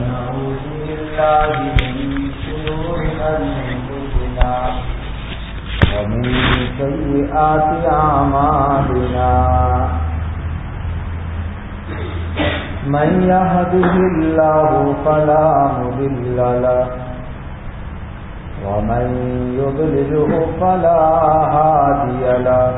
ونعوذ بالله من شرور أنفسنا ومن سيئات أعمالنا من يهده الله فلا مضل له، ومن يضلله فلا هادي له.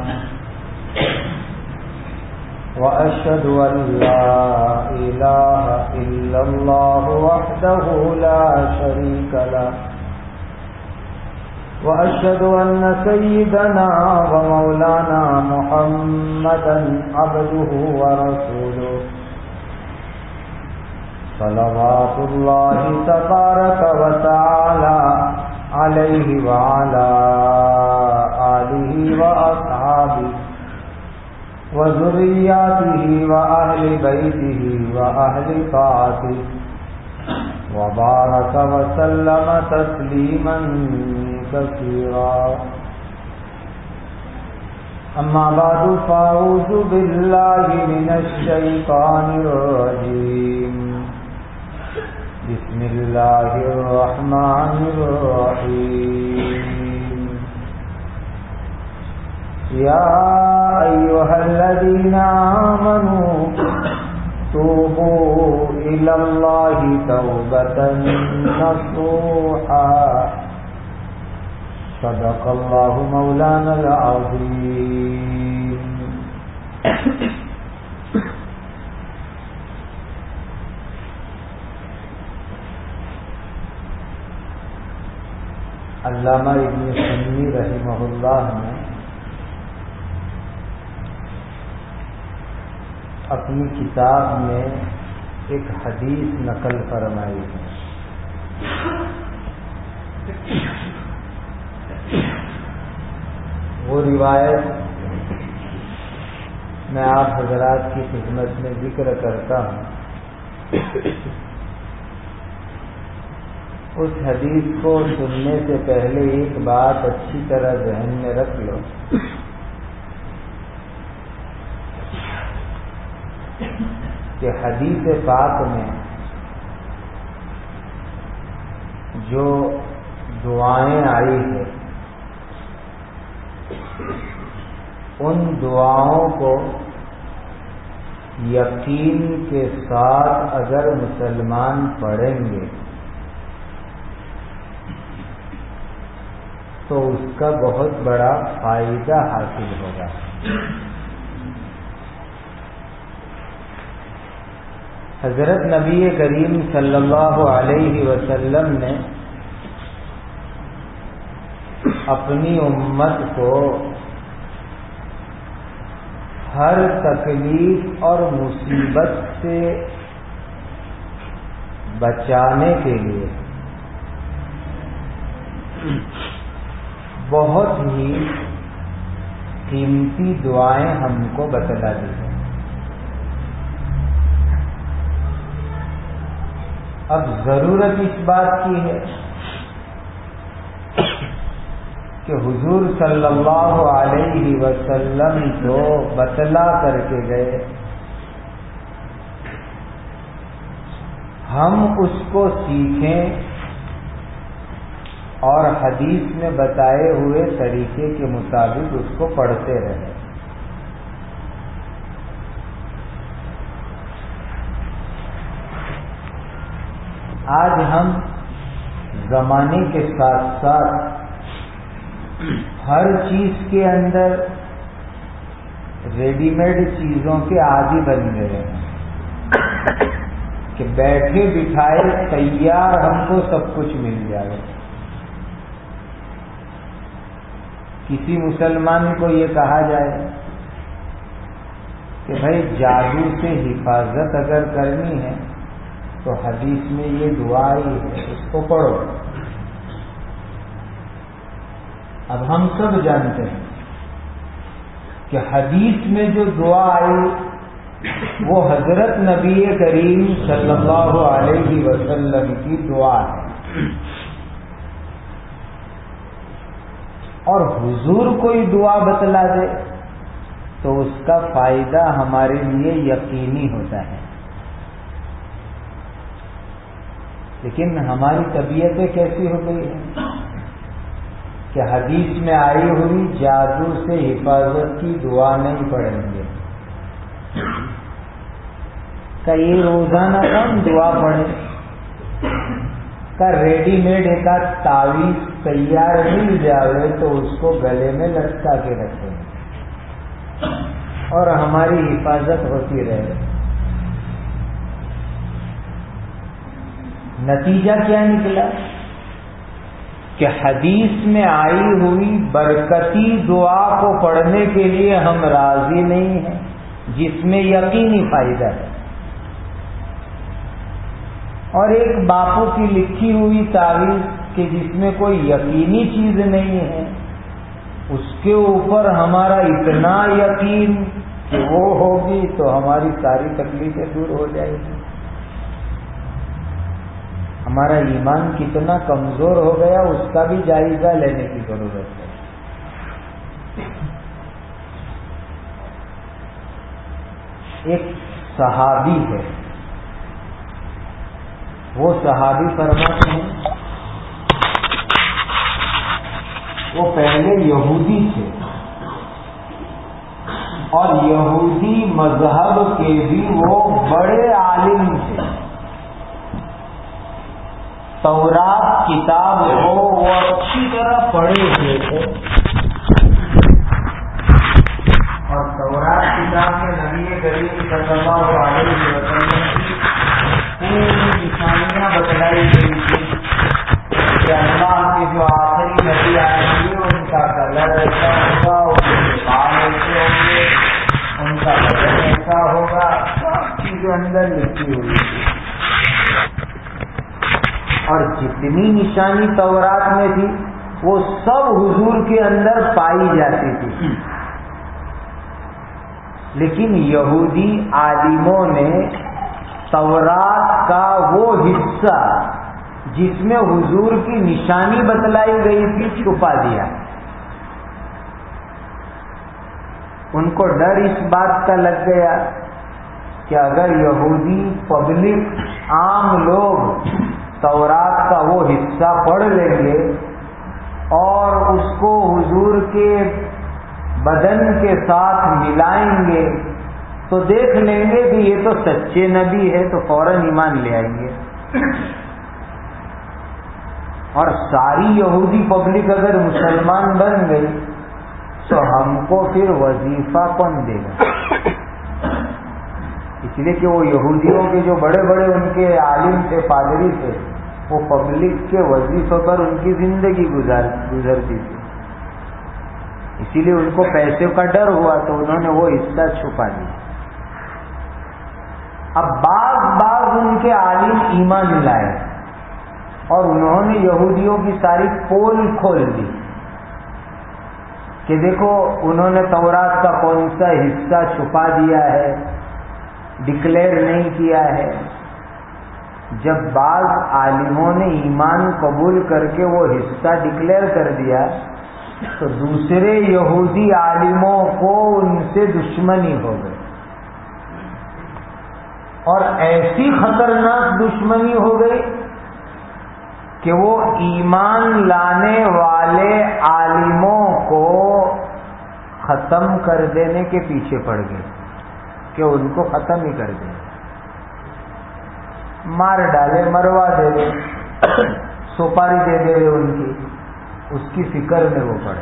وأشهد أن لا إله إلا الله وحده لا شريك له. وأشهد أن سيدنا ومولانا محمدا عبده ورسوله. صلوات الله تبارك وتعالى عليه وعلى آله وأصحابه. وذرياته وأهل بيته وأهل طاعته. وبارك وسلم تسليما كثيرا. أما بعد، فأعوذ بالله من الشيطان الرجيم. بسم الله الرحمن الرحيم. يا أيها الذين آمنوا توبوا إلى الله توبة نصوحا. صدق الله مولانا العظيم. علامہ ابن سنی رحمہ اللہ نے اپنی کتاب میں ایک حدیث نقل فرمائی ہے۔ وہ روایت میں آپ حضرات کی خدمت میں ذکر کرتا ہوں۔ اس حدیث کو سننے سے پہلے ایک بات اچھی طرح ذہن میں رکھ لو۔ کہ حدیث پاک میں جو دعائیں آئی ہے ان دعاؤں کو یقین کے ساتھ اگر مسلمان پڑھیں گے، تو اس کا بہت بڑا فائدہ حاصل ہوگا۔ حضرت نبی کریم صلی اللہ علیہ وسلم نے اپنی امت کو ہر تکلیف اور مصیبت سے بچانے کے لیے بہت ہی قیمتی دعائیں ہم کو بتلا دی ہیں اب ضرورت اس بات کی ہے کہ حضور صلی اللہ علیہ وسلم جو بتلا کر کے گئے۔ ہم اس کو سیکھیں اور حدیث میں بتائے ہوئے طریقے کے مطابق اس کو پڑھتے رہیں۔ آج ہم زمانے کے ساتھ ساتھ ہر چیز کے اندر ریڈی میڈ چیزوں کے عادی بن گئے ہیں۔ کہ بیٹھے بٹھائے تیار ہم کو سب کچھ مل جائے۔ کسی مسلمان کو یہ کہا جائے کہ بھائی جادو سے حفاظت اگر کرنی ہے تو حدیث میں یہ دعا ہی ہے اس کو پڑھو۔ اب ہم سب جانتے ہیں کہ حدیث میں جو دعا آئی، وہ حضرت نبی کریم صلی اللہ علیہ وسلم کی دعا ہے۔ اور حضور کوئی دعا بتلا دے تو اس کا فائدہ ہمارے لیے یقینی ہوتا ہے۔ لیکن ہماری طبیعتیں کیسی ہو گئی ہیں؟ کہ حدیث میں آئی ہوئی جادو سے حفاظت کی دعا نہیں پڑھیں گے۔ کا یہ روزانہ کم دعا پڑھے؟ کا ریڈی میڈ ایک تعویذ تیار مل جاوے تو اس کو گلے میں لٹکا کے رکھیں۔ اور ہماری حفاظت ہوتی رہے۔ نتیجہ کیا نکلا؟ کہ حدیث میں آئی ہوئی برکتی دعا کو پڑھنے کے لیے ہم راضی نہیں ہیں، جس میں یقینی فائدہ ہے۔ اور ایک باپو کی لکھی ہوئی تعریف کہ جس میں کوئی یقینی چیز نہیں ہے، اس کے اوپر ہمارا اتنا یقین کہ وہ ہوگی تو ہماری ساری تکلیفیں دور ہو جائے گی۔ ہمارا ایمان کتنا کمزور ہو گیا، اس کا بھی جائزہ لینے کی ضرورت ہے۔ ایک صحابی ہے۔ وہ صحابی فرماتے ہیں، وہ پہلے یہودی تھے۔ اور یہودی مذہب کے بھی وہ بڑے عالم تھے۔ تورات کتاب کو وہ اچھی طرح پڑھے ہوئے تھے۔ اور تورات کتاب میں نبی کریم صلی اللہ علیہ وسلم کی پوری نشانیاں بتلائی گئی تھی کہ اللہ کے جو آخری نبی آئے گی ان کا کلر ایسا ہوگا، ان کے بال ایسے ہوں گے، ان کا بدن ایسا ہوگا، سب چیزیں اندر لکھی ہوئی تھی اور جتنی نشانی تورات میں تھی، وہ سب حضور کے اندر پائی جاتی تھی۔ لیکن یہودی عالموں نے تورات کا وہ حصہ جس میں حضور کی نشانی بتلائی گئی تھی، چھپا دیا۔ ان کو ڈر اس بات کا لگ گیا کہ اگر یہودی پبلک عام لوگ تورات کا وہ حصہ پڑھ لیں گے اور اس کو حضور کے بدن کے ساتھ ملائیں گے، تو دیکھ لیں گے کہ یہ تو سچے نبی ہے، تو فوراً ایمان لے آئیں گے۔ اور ساری یہودی پبلک اگر مسلمان بن گئی، تو ہم کو پھر وظیفہ کون دے گا؟ اس لیے کہ وہ یہودیوں کے جو بڑے بڑے ان کے عالم تھے، پادری تھے، وہ پبلک کے وظیفے پر ان کی زندگی گزار، گزرتی تھی۔ اسی لیے ان کو پیسے کا ڈر ہوا تو انہوں نے وہ حصہ چھپا دیا۔ اب بعض بعض ان کے عالم ایمان لائے اور انہوں نے یہودیوں کی ساری پول کھول دی کہ دیکھو، انہوں نے تورات کا کون سا حصہ چھپا دیا ہے۔ ڈکلیئر نہیں کیا ہے۔ جب بعض عالموں نے ایمان قبول کر کے وہ حصہ ڈکلیئر کر دیا، تو دوسرے یہودی عالموں کو ان سے دشمنی ہو گئی۔ اور ایسی خطرناک دشمنی ہو گئی کہ وہ ایمان لانے والے عالموں کو ختم کر دینے کے پیچھے پڑ گئے۔ کہ ان کو ختم ہی کر دیں۔ مار ڈالے، مروا دے دے سوپاری دے دے دے ان کی۔ اس کی فکر میں وہ پڑ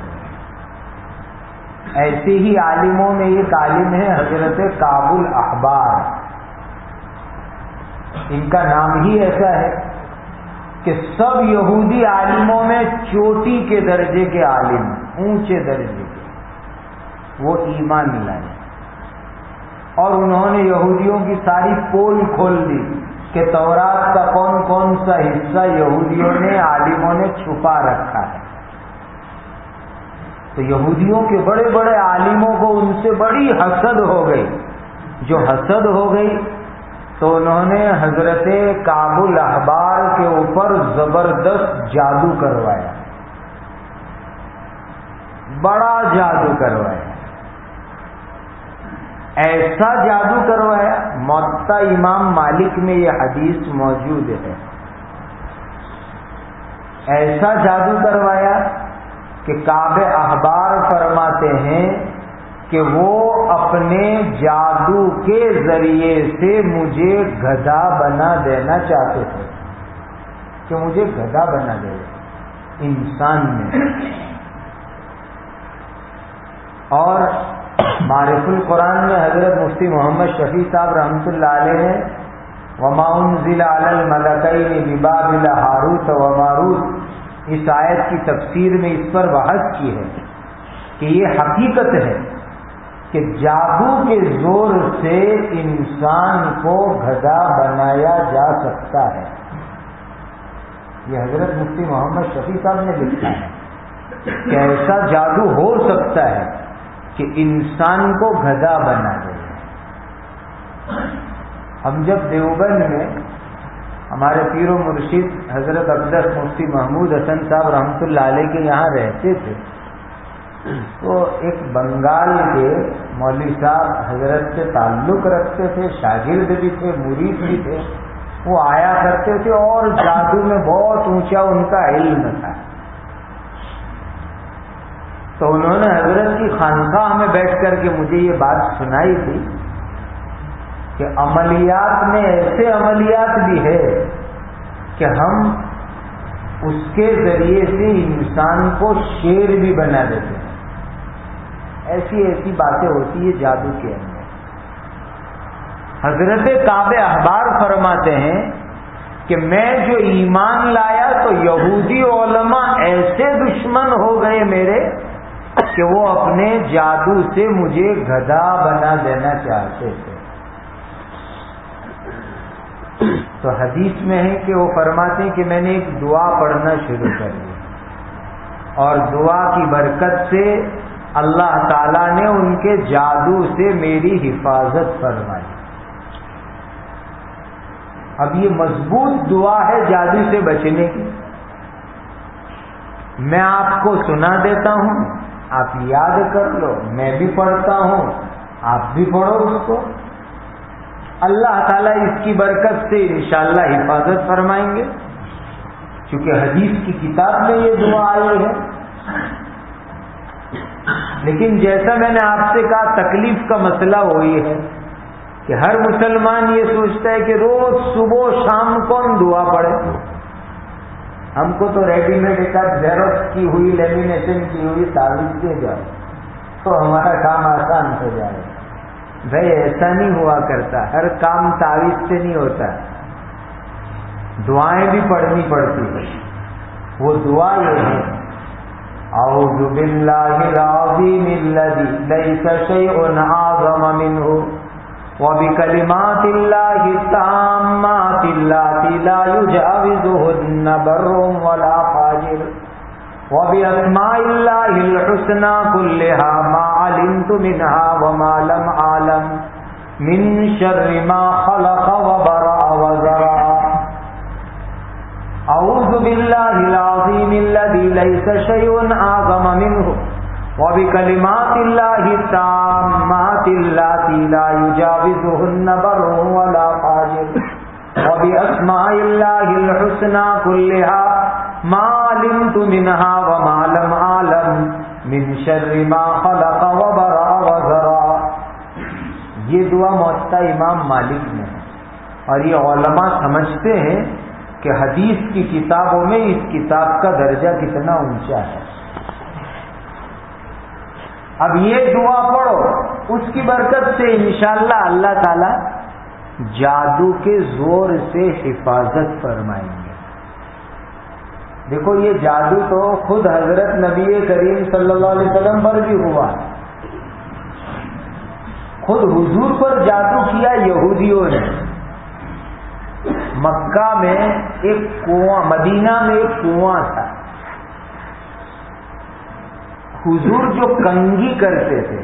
ایسے ہی عالموں میں ایک عالم ہے، حضرت کابل اخبار ان کا نام ہی ایسا ہے کہ سب یہودی عالموں میں چوٹی کے درجے کے عالم، اونچے درجے کے۔ وہ ایمان لائے۔ اور انہوں نے یہودیوں کی ساری پول کھول دی کہ تورات کا کون کون سا حصہ یہودیوں نے، عالموں نے چھپا رکھا ہے۔ تو یہودیوں کے بڑے بڑے عالموں کو ان سے بڑی حسد ہو گئی۔ جو حسد ہو گئی تو انہوں نے حضرت کابل احبار کے اوپر زبردست جادو کروایا۔ بڑا جادو کروایا۔ ایسا جادو کروایا معتا امام مالک میں یہ حدیث موجود ہے۔ ایسا جادو کروایا کہ کعب اخبار فرماتے ہیں کہ وہ اپنے جادو کے ذریعے سے مجھے گدا بنا دینا چاہتے تھے۔ کہ مجھے گدا بنا دے۔ انسان میں۔ اور معرف القرآن میں حضرت مفتی محمد شفیع صاحب رحمۃ اللہ علیہ نے وماؤن ضلع الملکئی بباب ہاروت و ماروت۔ اس آیت کی تفسیر میں اس پر بحث کی ہے کہ یہ حقیقت ہے کہ جادو کے زور سے انسان کو گدا بنایا جا سکتا ہے۔ یہ حضرت مفتی محمد شفیع صاحب نے لکھا ہے کہ ایسا جادو ہو سکتا ہے کہ انسان کو گدا بنا دے۔ ہم جب دیوبند میں ہمارے پیر و مرشید حضرت افضل مفتی محمود حسن صاحب رحمۃ اللہ علیہ کے یہاں رہتے تھے، تو ایک بنگال کے مولوی صاحب حضرت سے تعلق رکھتے تھے، شاگرد بھی تھے، مرید بھی تھے، وہ آیا کرتے تھے اور جادو میں بہت اونچا ان کا علم تھا۔ تو انہوں نے حضرت کی خانقاہ میں بیٹھ کر کے مجھے یہ بات سنائی تھی کہ عملیات میں ایسے عملیات بھی ہے کہ ہم اس کے ذریعے سے انسان کو شیر بھی بنا دیتے ہیں۔ ایسی ایسی باتیں ہوتی ہے جادو کے اندر۔ حضرت کعب اخبار فرماتے ہیں کہ میں جو ایمان لایا تو یہودی علماء ایسے دشمن ہو گئے میرے کہ وہ اپنے جادو سے مجھے گدا بنا دینا چاہتے تھے۔ تو حدیث میں ہے کہ وہ فرماتے ہیں کہ میں نے ایک دعا پڑھنا شروع کر دی۔ اور دعا کی برکت سے اللہ تعالی نے ان کے جادو سے میری حفاظت فرمائی۔ اب یہ مضبوط دعا ہے جادو سے بچنے کی۔ میں آپ کو سنا دیتا ہوں۔ آپ یاد کر لو، میں بھی پڑھتا ہوں، آپ بھی پڑھو اس کو۔ اللہ تعالیٰ اس کی برکت سے انشاءاللہ حفاظت فرمائیں گے۔ چونکہ حدیث کی کتاب میں یہ دعا آئی ہے۔ لیکن جیسا میں نے آپ سے کہا، تکلیف کا مسئلہ وہی ہے کہ ہر مسلمان یہ سوچتا ہے کہ روز صبح شام کون دعا پڑے ہم کو تو ریڈی میڈ ایک زیروکس کی ہوئی لیمینیشن کی ہوئی تعویذ دے جاؤ، تو ہمارا کام آسان ہو جائے۔ بھائی ایسا نہیں ہوا کرتا، ہر کام تعویذ سے نہیں ہوتا۔ دعائیں بھی پڑھنی پڑتی ہیں۔ وہ دعا یہ ہے اعوذ باللہ العظیم الذی لیس شیء اعظم منه وبکلمات اللہ التامات اللاتی لا یجاوزهن بر ولا فاجر وباسماء اللہ الحسنى كلها ما علمت منها وما لم اعلم من شر ما خلق وبرأ وزرع. اعوذ باللہ العظیم الذی لیس شیء اعظم منه وبکلمات اللہ التامات اللاتی لا یجاوزهن بر ولا فاجر. وباسماء اللہ الحسنى كلها ما علمت منها وما لم اعلم من شر ما خلق وبرأ وزرع یہ دعا موتا امام مالک میں ہے. اور یہ علماء سمجھتے ہیں کہ حدیث کی کتابوں میں اس کتاب کا درجہ کتنا اونچا ہے۔ اب یہ دعا پڑھو، اس کی برکت سے انشاءاللہ اللہ تعالی جادو کے زور سے حفاظت فرمائیں گے۔ دیکھو، یہ جادو تو خود حضرت نبی کریم صلی اللہ علیہ وسلم پر بھی ہوا۔ خود حضور پر جادو کیا یہودیوں نے۔ مکہ میں ایک کنواں، مدینہ میں ایک کنواں تھا۔ حضور جو کنگی کرتے تھے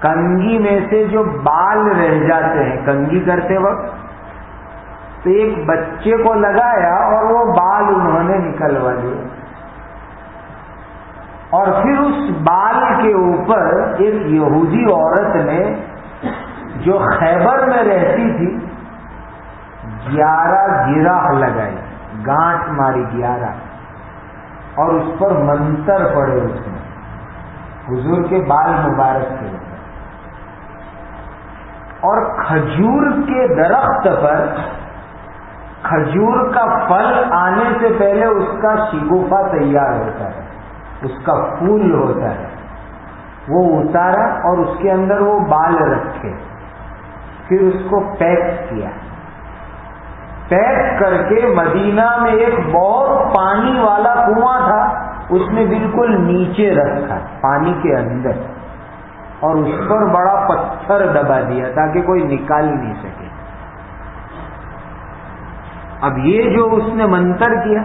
کنگی میں سے جو بال رہ جاتے ہیں کنگی کرتے وقت تو ایک بچے کو لگایا اور وہ بال انہوں نے نکلوا لیے اور پھر اس بال کے اوپر ایک یہودی عورت نے جو خیبر میں رہتی تھی، گیارہ گراہ لگائی، گانٹ ماری گیارہ۔ اور اس پر منتر پڑے اس میں حضور کے بال مبارک کے اور کھجور کے درخت پر کھجور کا پھل آنے سے پہلے اس کا شگوفا تیار ہوتا ہے، اس کا پھول ہوتا ہے۔ وہ اتارا اور اس کے اندر وہ بال رکھے، پھر اس کو پیک کیا۔ پیک کر کے مدینہ میں ایک بہت پانی والا کنواں تھا، اس میں بالکل نیچے رکھا، پانی کے اندر، اور اس پر بڑا پتھر دبا دیا تاکہ کوئی نکال نہیں سکے۔ اب یہ جو اس نے منتر کیا،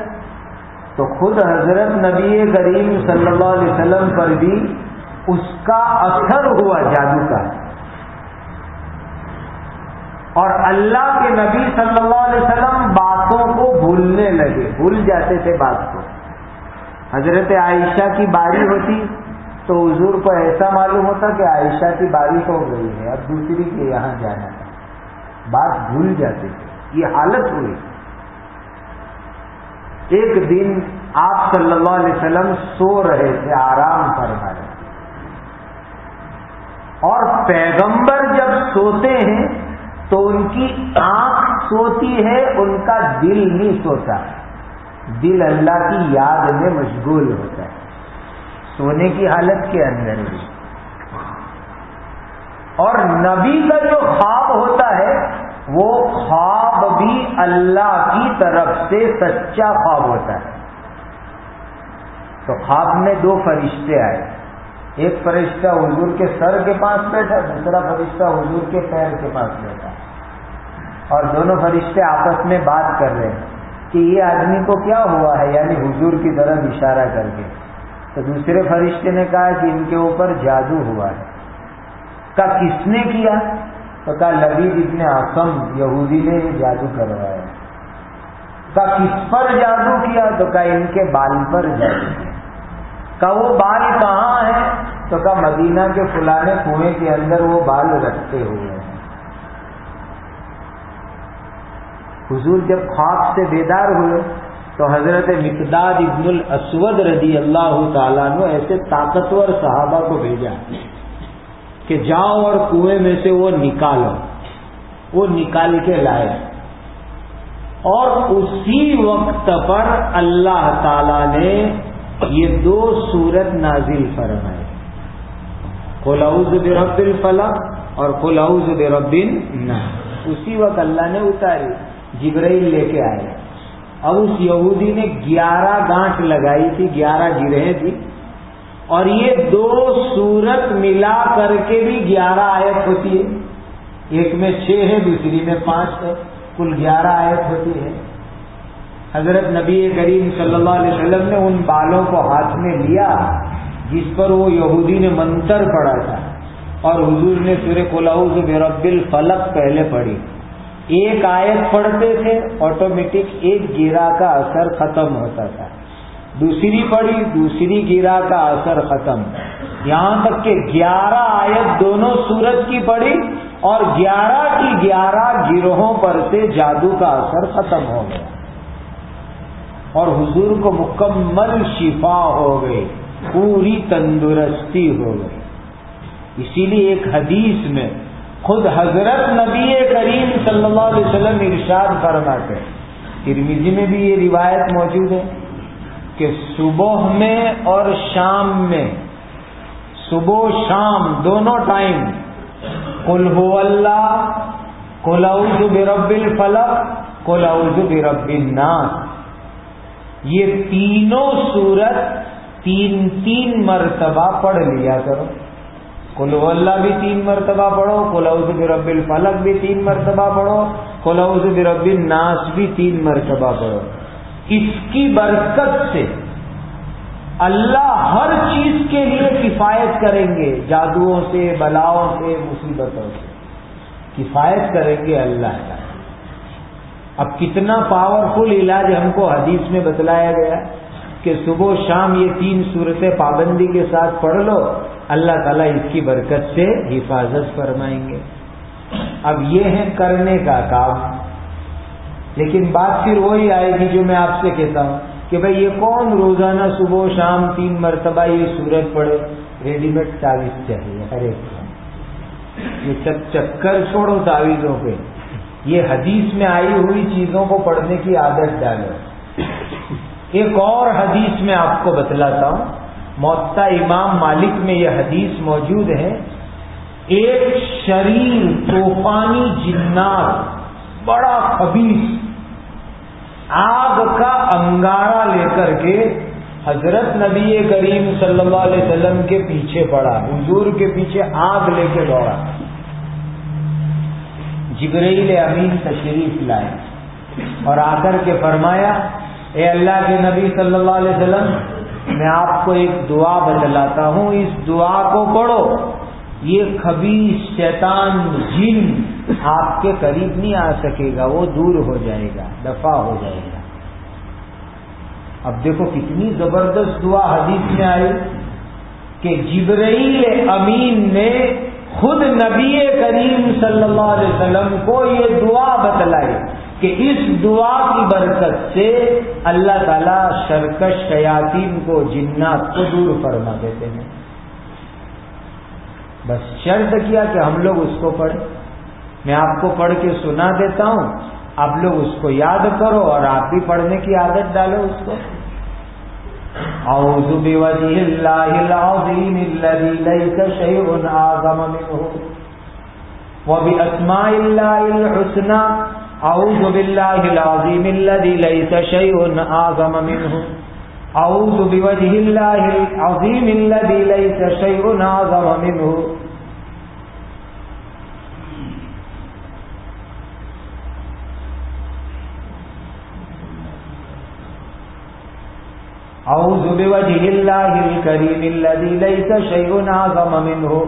تو خود حضرت نبی کریم صلی اللہ علیہ وسلم پر بھی اس کا اثر ہوا جادو کا اور اللہ کے نبی صلی اللہ علیہ وسلم باتوں کو بھولنے لگے، بھول جاتے تھے بات کو۔ حضرت عائشہ کی باری ہوتی تو حضور کو ایسا معلوم ہوتا کہ عائشہ کی باری ہو گئی ہے، اب دوسری کے یہاں جانا ہے۔ بات بھول جاتے تھے، یہ حالت ہوئی۔ ایک دن آپ صلی اللہ علیہ وسلم سو رہے تھے، آرام فرما رہے اور پیغمبر جب سوتے ہیں تو ان کی آنکھ سوتی ہے، ان کا دل نہیں سوتا۔ دل اللہ کی یاد میں مشغول ہوتا ہے۔ سونے کی حالت کے اندر بھی۔ اور نبی کا جو خواب ہوتا ہے، وہ خواب بھی اللہ کی طرف سے سچا خواب ہوتا ہے۔ تو خواب میں دو فرشتے آئے۔ ایک فرشتہ حضور کے سر کے پاس بیٹھا دوسرا فرشتہ حضور کے پیر کے پاس بیٹھا اور دونوں فرشتے آپس میں بات کر رہے ہیں کہ یہ آدمی کو کیا ہوا ہے؟ یعنی حضور کی طرف اشارہ کر کے۔ تو دوسرے فرشتے نے کہا کہ ان کے اوپر جادو ہوا ہے۔ کہا، کس نے کیا؟ تو کہا، لبید ابن آسم یہودی نے یہ جادو کروایا۔ کہا، کس پر جادو کیا؟ تو کہا، ان کے بال پر جادو کیا۔ کہا وہ بال کہاں ہے؟ تو کہا مدینہ کے فلانے کنویں کے اندر وہ بال رکھتے ہوئے ہیں۔ حضور جب خواب سے بیدار ہوئے تو حضرت مقداد ابن الاسود رضی اللہ تعالیٰ نے ایسے طاقتور صحابہ کو بھیجا کہ جاؤ اور کنویں میں سے وہ نکالو۔ وہ نکال کے لائے۔ اور اسی وقت پر اللہ تعالی نے یہ دو سورت نازل فرمائے۔ خلاؤز برب الفلق اور خلاؤز برب اسی وقت اللہ نے اتاری، جبرائیل لے کے آئے۔ اب اس یہودی نے گیارہ گانٹ لگائی تھی، گیارہ گرہیں تھی۔ اور یہ دو سورت ملا کر کے بھی گیارہ آیت ہوتی ہے۔ ایک میں چھ ہے، دوسری میں پانچ ہے۔ کل گیارہ آیت ہوتی ہے۔ حضرت نبی کریم صلی اللہ علیہ وسلم نے ان بالوں کو ہاتھ میں لیا، جس پر وہ یہودی نے منتر پڑا تھا۔ اور حضور نے سورہ کلاؤز برب الفلق پہلے پڑھی۔ ایک آیت پڑھتے تھے آٹومیٹک ایک گیرا کا اثر ختم ہوتا تھا۔ دوسری پڑھی، دوسری گیرا کا اثر ختم۔ یہاں تک کہ گیارہ آیت دونوں سورج کی پڑھی اور گیارہ کی گیارہ گروہوں پر سے جادو کا اثر ختم ہو گیا۔ اور حضور کو مکمل شفا ہو گئی، پوری تندرستی ہو گئی۔ اسی لیے ایک حدیث میں خود حضرت نبی کریم صلی اللہ علیہ وسلم ارشاد فرماتے ترمیزی میں بھی یہ روایت موجود ہے کہ صبح میں اور شام میں، صبح شام دونوں ٹائم کل ہو اللہ کل اعوذ برب الفلق کل اعوذ برب الناس۔ یہ تینوں صورت تین تین مرتبہ پڑھ لیا کرو۔ کلو اللہ بھی تین مرتبہ پڑھو کلاؤز برب الفلق بھی تین مرتبہ پڑھو کلاؤز برب الناس بھی تین مرتبہ پڑھو۔ اس کی برکت سے اللہ ہر چیز کے لیے کفایت کریں گے، جادوؤں سے، بلاؤں سے، مصیبتوں سے۔ کفایت کریں گے اللہ کا۔ اب کتنا پاورفل علاج ہم کو حدیث میں بتلایا گیا کہ صبح و شام یہ تین صورتیں پابندی کے ساتھ پڑھ لو، اللہ تعالیٰ اس کی برکت سے حفاظت فرمائیں گے۔ اب یہ ہے کرنے کا کام۔ لیکن بات پھر وہی آئے گی جو میں آپ سے کہتا ہوں کہ بھئی یہ کون روزانہ صبح و شام تین مرتبہ یہ سورج پڑے ریڈی میڈ تعویذ چاہیے ہر ایک یہ چکر چھوڑو تعویذوں پہ۔ یہ حدیث میں آئی ہوئی چیزوں کو پڑھنے کی عادت ڈالو ایک اور حدیث میں آپ کو بتلاتا ہوں۔ موتا امام مالک میں یہ حدیث موجود ہے۔ ایک شریر طوفانی جنات بڑا خبیص آگ کا انگارہ لے کر کے حضرت نبی کریم صلی اللہ علیہ وسلم کے پیچھے پڑا، حضور کے پیچھے آگ لے کے دوڑا۔ جبریل امین تشریف لائے اور آ کر کے فرمایا، اے اللہ کے نبی صلی اللہ علیہ وسلم، میں آپ کو ایک دعا بتلاتا ہوں، اس دعا کو پڑھو، یہ خبیص شیطان جن آپ کے قریب نہیں آ سکے گا، وہ دور ہو جائے گا، دفاع ہو جائے گا۔ اب دیکھو کتنی زبردست دعا حدیث میں آئی کہ جبرائیل امین نے خود نبی کریم صلی اللہ علیہ وسلم کو یہ دعا بتلائی کہ اس دعا کی برکت سے اللہ تعالی شرکش شیاطین کو جنات کو دور فرما دیتے ہیں۔ بس شرط کیا کہ ہم لوگ اس کو پڑھیں۔ میں آپ کو پڑھ کے سنا دیتا ہوں۔ آپ لوگ اس کو یاد کرو اور آپ بھی پڑھنے کی عادت ڈالو اس کو۔ أعوذ بوجه الله العظيم الذي ليس شيء أعظم منه. وبأسماء الله الحسنى أعوذ بالله العظيم الذي ليس شيء أعظم منه. أعوذ بوجه الله العظيم الذي ليس شيء أعظم منه. اعوذ بوجه الله الكريم الذي ليس شيء اعظم منه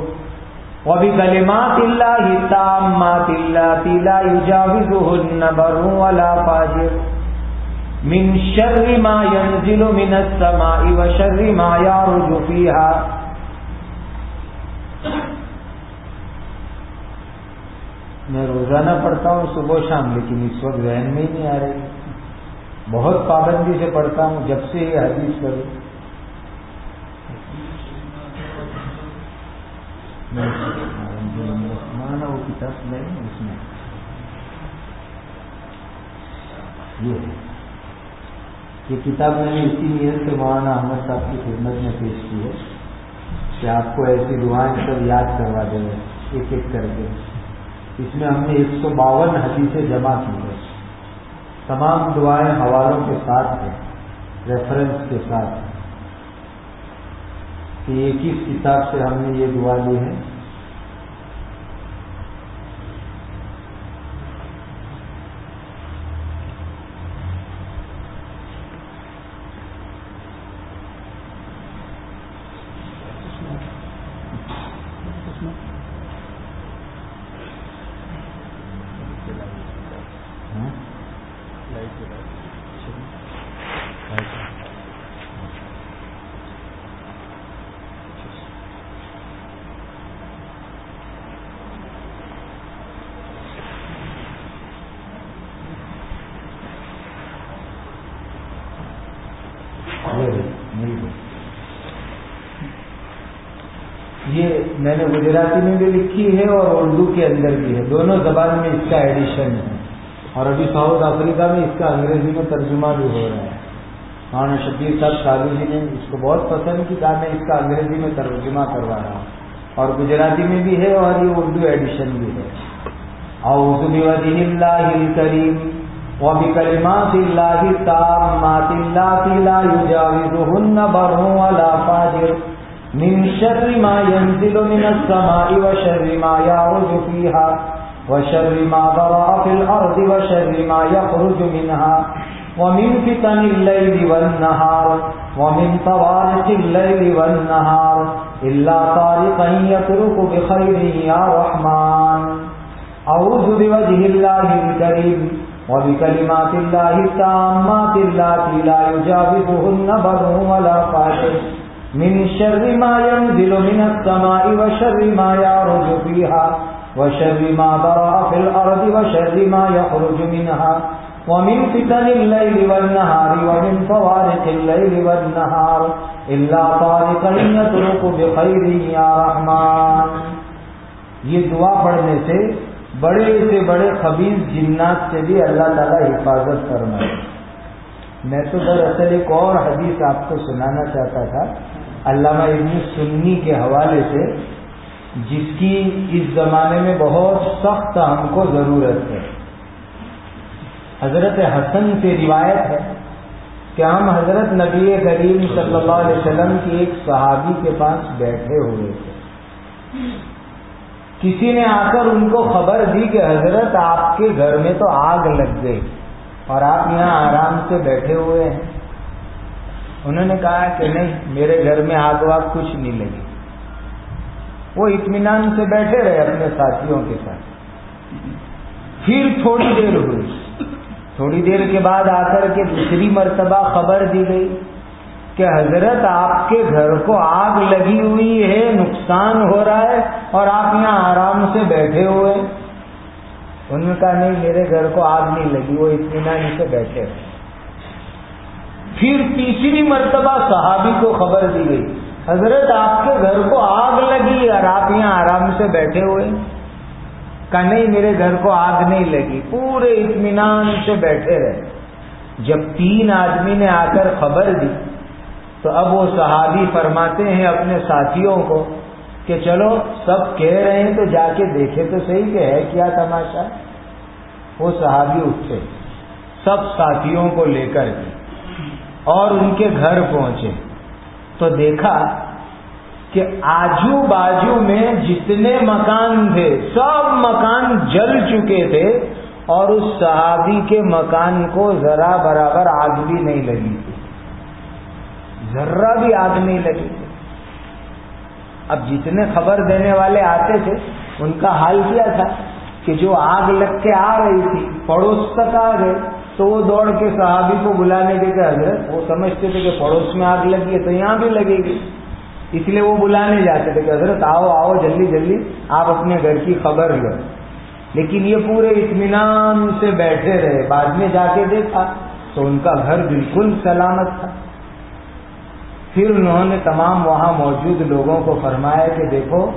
وبكلمات الله التامات التي لا يجاوزهن بر ولا فاجر من شر ما ينزل من السماء وشر ما يعرج فيها میں روزانہ پڑھتا ہوں، صبح شام، لیکن اس وقت ذہن میں ہی نہیں آ رہی۔ بہت پابندی سے پڑھتا ہوں، جب سے یہ حدیث کروں مانا وہ کتاب نہیں، اس میں۔ یہ یہ کتاب میں نے اسی نیت سے مولانا احمد صاحب کی خدمت میں پیش کی ہے کہ آپ کو ایسی دعائیں سب یاد کروا دیں، ایک ایک کر کے۔ اس میں ہم نے ایک سو باون حدیثیں جمع کی ہے تمام دعائیں حوالوں کے ساتھ ہیں ریفرنس کے ساتھ کہ یہ کس کتاب سے ہم نے یہ دعا لی ہے یہ میں نے گجراتی میں بھی لکھی ہے اور اردو کے اندر بھی ہے۔ دونوں زبان میں اس کا ایڈیشن ہے۔ اور ابھی ساؤتھ افریقہ میں اس کا انگریزی میں ترجمہ بھی ہو رہا ہے۔ مولانا شبیر صاحب شادی جی نے اس کو بہت پسند کی کہا میں اس کا انگریزی میں ترجمہ کروا رہا ہوں اور گجراتی میں بھی ہے اور یہ اردو ایڈیشن بھی ہے۔ اعوذ بوجه الله الكريم وبكلمات الله التامات التي لا يجاوزهن بر ولا فاجر۔ من شر ما ينزل من السماء وشر ما يعرج فيها وشر ما ضرع في الأرض وشر ما يخرج منها ومن فتن الليل والنهار ومن طوارق الليل والنهار إلا طارقا يترك بخير يا رحمن. أعوذ بوجه الله الكريم وبكلمات الله التامات التي لا يجاوزهن بر ولا فاشر من شر ما ينزل من السماء وشر ما يعرج فيها وشر ما ضرع في الأرض وشر ما يخرج منها ومن فتن الليل والنهار ومن فوارق الليل والنهار إلا طارقا يترك بخير يا رحمن. یہ دعا پڑھنے سے بڑے سے بڑے خبیز جنات سے بھی اللہ تعالیٰ حفاظت کرنا میں تو دراصل ایک اور حدیث آپ کو سنانا چاہتا تھا علامہ ابن سنی کے حوالے سے جس کی اس زمانے میں بہت سخت ہم کو ضرورت ہے۔ حضرت حسن سے روایت ہے کہ ہم حضرت نبی کریم صلی اللہ علیہ وسلم کی ایک صحابی کے پاس بیٹھے ہوئے تھے۔ کسی نے آ کر ان کو خبر دی کہ حضرت آپ کے گھر میں تو آگ لگ گئی اور آپ یہاں آرام سے بیٹھے ہوئے ہیں۔ انہوں نے کہا کہ نہیں، میرے گھر میں آگ واگ کچھ نہیں لگی۔ وہ اطمینان سے بیٹھے رہے اپنے ساتھیوں کے ساتھ۔ پھر تھوڑی دیر ہوئی۔ تھوڑی دیر کے بعد آ کر کے دوسری مرتبہ خبر دی گئی کہ حضرت آپ کے گھر کو آگ لگی ہوئی ہے، نقصان ہو رہا ہے اور آپ یہاں آرام سے بیٹھے ہوئے۔ ان نے کہا، نہیں، میرے گھر کو آگ نہیں لگی، وہ اطمینان سے بیٹھے۔ ہوئے پھر تیسری مرتبہ صحابی کو خبر دی گئی۔ حضرت آپ کے گھر کو آگ لگی اور آپ یہاں آرام سے بیٹھے ہوئے۔ کہ نہیں، میرے گھر کو آگ نہیں لگی۔ پورے اطمینان سے بیٹھے رہے۔ جب تین آدمی نے آ کر خبر دی، تو اب وہ صحابی فرماتے ہیں اپنے ساتھیوں کو کہ چلو، سب کہہ رہے ہیں تو جا کے دیکھے تو صحیح کہ ہے کیا تماشا۔ وہ صحابی اٹھے۔ سب ساتھیوں کو لے کر اور ان کے گھر پہنچے۔ تو دیکھا کہ آجو بازو میں جتنے مکان تھے، سب مکان جل چکے تھے اور اس صحابی کے مکان کو ذرا برابر آگ بھی نہیں لگی۔ تھی ذرا بھی آگ نہیں لگی۔ تھی اب جتنے خبر دینے والے آتے تھے، ان کا حال کیا تھا کہ جو آگ لگ کے آ رہی تھی، پڑوس تک آ گئے۔ تو وہ دوڑ کے صحابی کو بلانے کے کہ حضرت، وہ سمجھتے تھے کہ پڑوس میں آگ لگی ہے تو یہاں بھی لگے گی۔ اس لیے وہ بلانے جاتے تھے کہ حضرت، آؤ آؤ، جلدی جلدی، آپ اپنے گھر کی خبر لو۔ لیکن یہ پورے اطمینان سے بیٹھے رہے۔ بعد میں جا کے دیکھا تو ان کا گھر بالکل سلامت تھا۔ پھر انہوں نے تمام وہاں موجود لوگوں کو فرمایا کہ دیکھو،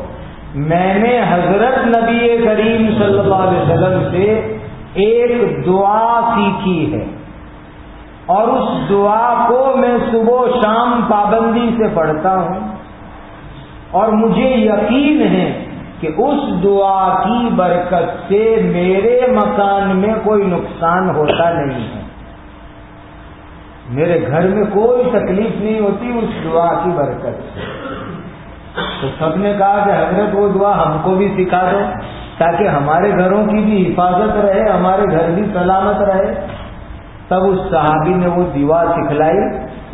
میں نے حضرت نبی کریم صلی اللہ علیہ وسلم سے ایک دعا سیکھی ہے اور اس دعا کو میں صبح و شام پابندی سے پڑھتا ہوں اور مجھے یقین ہے کہ اس دعا کی برکت سے میرے مکان میں کوئی نقصان ہوتا نہیں ہے۔ میرے گھر میں کوئی تکلیف نہیں ہوتی اس دعا کی برکت سے۔ تو سب نے کہا کہ حضرت وہ دعا ہم کو بھی سکھا دو۔ تاکہ ہمارے گھروں کی بھی حفاظت رہے، ہمارے گھر بھی سلامت رہے۔ تب اس صحابی نے وہ دیوا سکھلائی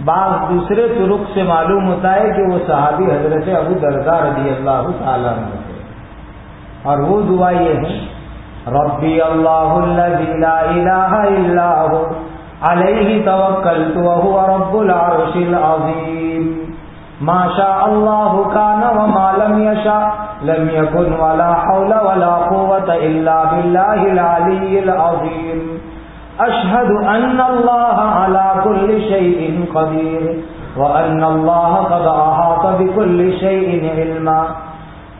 بعض دوسرے ترک سے معلوم ہوتا ہے کہ وہ صحابی حضرت ابو دردا رضی اللہ تعالیٰ میں تھے۔ اور وہ دعا یہ ہے، ربی اللہ لا الہ الا علیہ توکلت وهو رب العرش العظیم۔ ما شاء اللہ کان وما لم يشاء. لم يكن ولا حول ولا قوة إلا بالله العلي العظيم. أشهد أن الله على كل شيء قدير. وأن الله قد أحاط بكل شيء علما.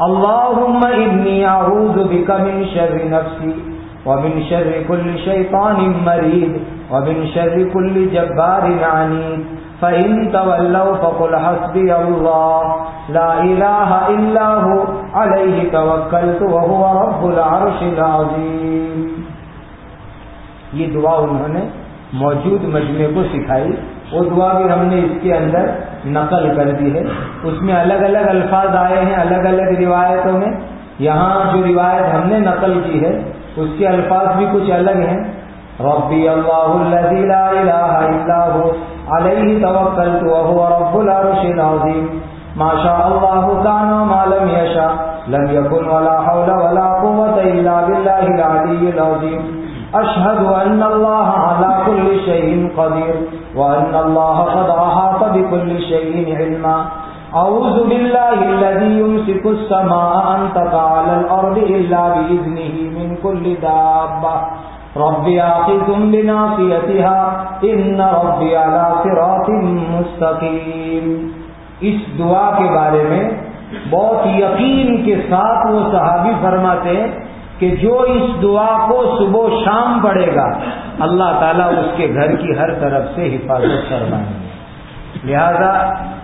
اللهم إني أعوذ بك من شر نفسي ومن شر كل شيطان مريد ومن شر كل جبار عنيد. فإن تولوا فقل حسبي الله لا إله إلا هو عليه توكلت وهو رب العرش العظيم۔ یہ دعا انہوں نے موجود مجمع کو سکھائی۔ وہ دعا بھی ہم نے اس کے اندر نقل کر دی ہے۔ اس میں الگ الگ الفاظ آئے ہیں الگ الگ روایتوں میں۔ یہاں جو روایت ہم نے نقل کی ہے، اس کے الفاظ بھی کچھ الگ ہیں۔ ربی اللہ الذي لا الہ الا هو علیہ توکلت وهو رب العرش العظیم. ما شاء اللہ کان ما لم یشاء. لم یکن ولا حول ولا قوة الا باللہ العلی العظیم. اشهد ان الله على كل شيء قدير وان الله قد احاط بكل شيء علما. اعوذ بالله الذي يمسك السماء ان تقع على الارض الا باذنه من كل دابه ربی آخی تم بنا ان ربی صراط مستقیم۔ اس دعا کے بارے میں بہت یقین کے ساتھ وہ صحابی فرماتے ہیں کہ جو اس دعا کو صبح و شام پڑھے گا، اللہ تعالیٰ اس کے گھر کی ہر طرف سے حفاظت کروائیں گے لہذا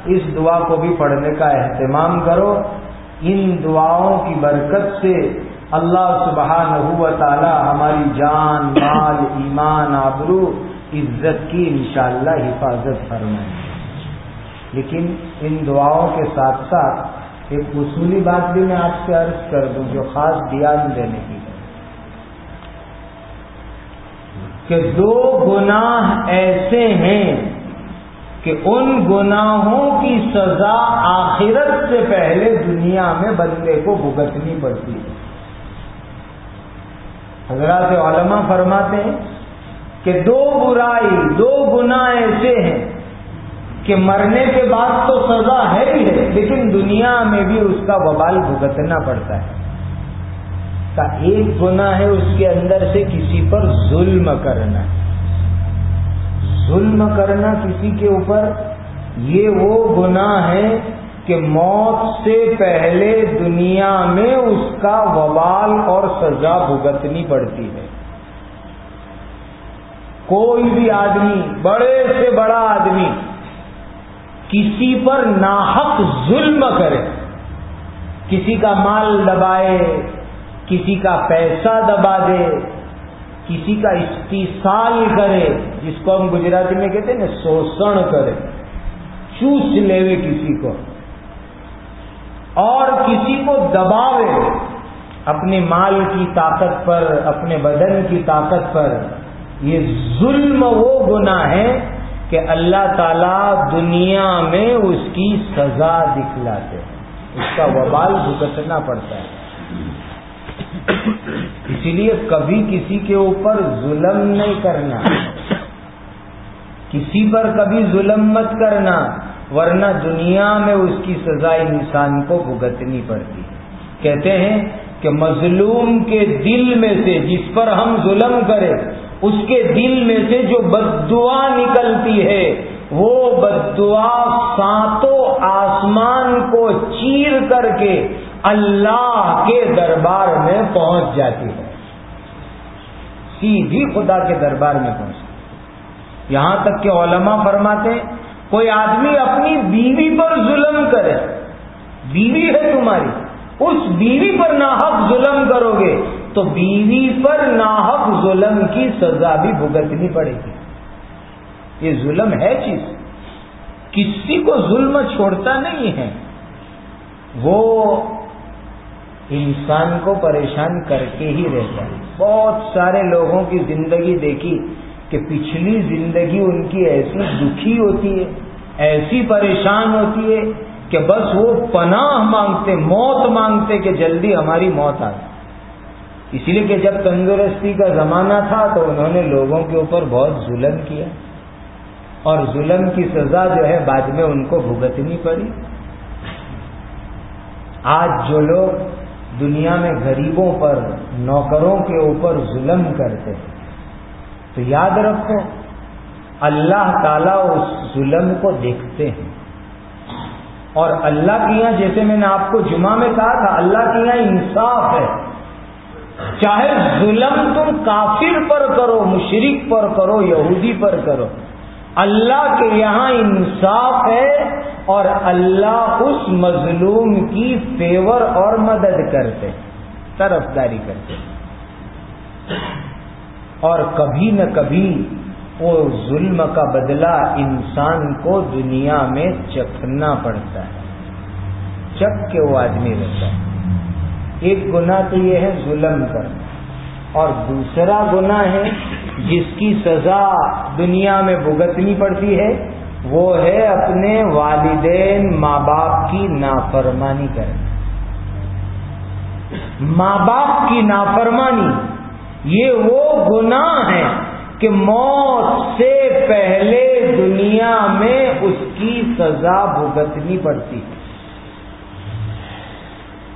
اس دعا کو بھی پڑھنے کا اہتمام کرو۔ ان دعاؤں کی برکت سے اللہ سبحانہ و تعالی ہماری جان، مال، ایمان، آبرو، عزت کی انشاءاللہ حفاظت فرمائیں۔ لیکن ان دعاؤں کے ساتھ ساتھ ایک اصولی بات بھی میں آپ سے عرض کر دوں جو خاص دھیان دینے کی ہے۔ کہ دو گناہ ایسے ہیں کہ ان گناہوں کی سزا آخرت سے پہلے دنیا میں بندے کو بھگتنی پڑتی ہے۔ حضرات علماء فرماتے ہیں کہ دو برائی، دو گناہ ایسے ہیں کہ مرنے کے بعد تو سزا ہے ہی ہے، لیکن دنیا میں بھی اس کا وبال بھگتنا پڑتا ہے۔ کا ایک گناہ ہے اس کے اندر سے کسی پر ظلم کرنا۔ ظلم کرنا کسی کے اوپر، یہ وہ گناہ ہے کہ موت سے پہلے دنیا میں اس کا وبال اور سزا بھگتنی پڑتی ہے۔ کوئی بھی آدمی، بڑے سے بڑا آدمی، کسی پر ناحق ظلم کرے، کسی کا مال دبائے، کسی کا پیسہ دبا دے، کسی کا استحصال کرے، جس کو ہم گجراتی میں کہتے ہیں نا، شوشن کرے، چوس لے کسی کو۔ اور کسی کو دباوے اپنے مال کی طاقت پر، اپنے بدن کی طاقت پر، یہ ظلم وہ گناہ ہے کہ اللہ تعالی دنیا میں اس کی سزا دکھلاتے ہیں۔ اس کا وبال بھگتنا پڑتا ہے۔ اسی لیے کبھی کسی کے اوپر ظلم نہیں کرنا۔ کسی پر کبھی ظلم مت کرنا۔ ورنہ دنیا میں اس کی سزا انسان کو بھگتنی پڑتی کہتے ہیں کہ مظلوم کے دل میں سے جس پر ہم ظلم کریں، اس کے دل میں سے جو بدعا نکلتی ہے، وہ بدعا ساتوں آسمان کو چیر کر کے اللہ کے دربار میں پہنچ جاتی ہے۔ سیدھی خدا کے دربار میں پہنچتی یہاں تک کہ علماء فرماتے ہیں کوئی آدمی اپنی بیوی پر ظلم کرے، بیوی ہے تمہاری، اس بیوی پر ناحق ظلم کرو گے، تو بیوی پر ناحق ظلم کی سزا بھی بھگتنی پڑے گی۔ یہ ظلم ہے چیز۔ کسی کو ظلم چھوڑتا نہیں ہے۔ وہ انسان کو پریشان کر کے ہی رہتا ہے۔ بہت سارے لوگوں کی زندگی دیکھی۔ کہ پچھلی زندگی ان کی ایسی دکھی ہوتی ہے، ایسی پریشان ہوتی ہے کہ بس وہ پناہ مانگتے، موت مانگتے کہ جلدی ہماری موت آ اسی لیے کہ جب تندرستی کا زمانہ تھا تو انہوں نے لوگوں کے اوپر بہت ظلم کیا۔ اور ظلم کی سزا جو ہے بعد میں ان کو بھگتنی پڑی۔ آج جو لوگ دنیا میں غریبوں پر، نوکروں کے اوپر ظلم کرتے ہیں تو یاد رکھو، اللہ تعالیٰ اس ظلم کو دیکھتے ہیں۔ اور اللہ کے یہاں، جیسے میں نے آپ کو جمعہ میں کہا تھا، اللہ کے یہاں انصاف ہے۔ چاہے ظلم تم کافر پر کرو مشرق پر کرو، یہودی پر کرو، اللہ کے یہاں انصاف ہے اور اللہ اس مظلوم کی فیور اور مدد کرتے طرف داری کرتے۔ اور کبھی نہ کبھی وہ ظلم کا بدلہ انسان کو دنیا میں چکھنا پڑتا ہے۔ چک کے وہ آدمی رہتا ہے۔ ایک گنا تو یہ ہے ظلم کرنا اور دوسرا گنا ہے جس کی سزا دنیا میں بھگتنی پڑتی ہے، وہ ہے اپنے والدین ماں باپ کی نافرمانی کرنا۔ ماں باپ کی نافرمانی یہ وہ گناہ ہے کہ موت سے پہلے دنیا میں اس کی سزا بھگتنی پڑتی۔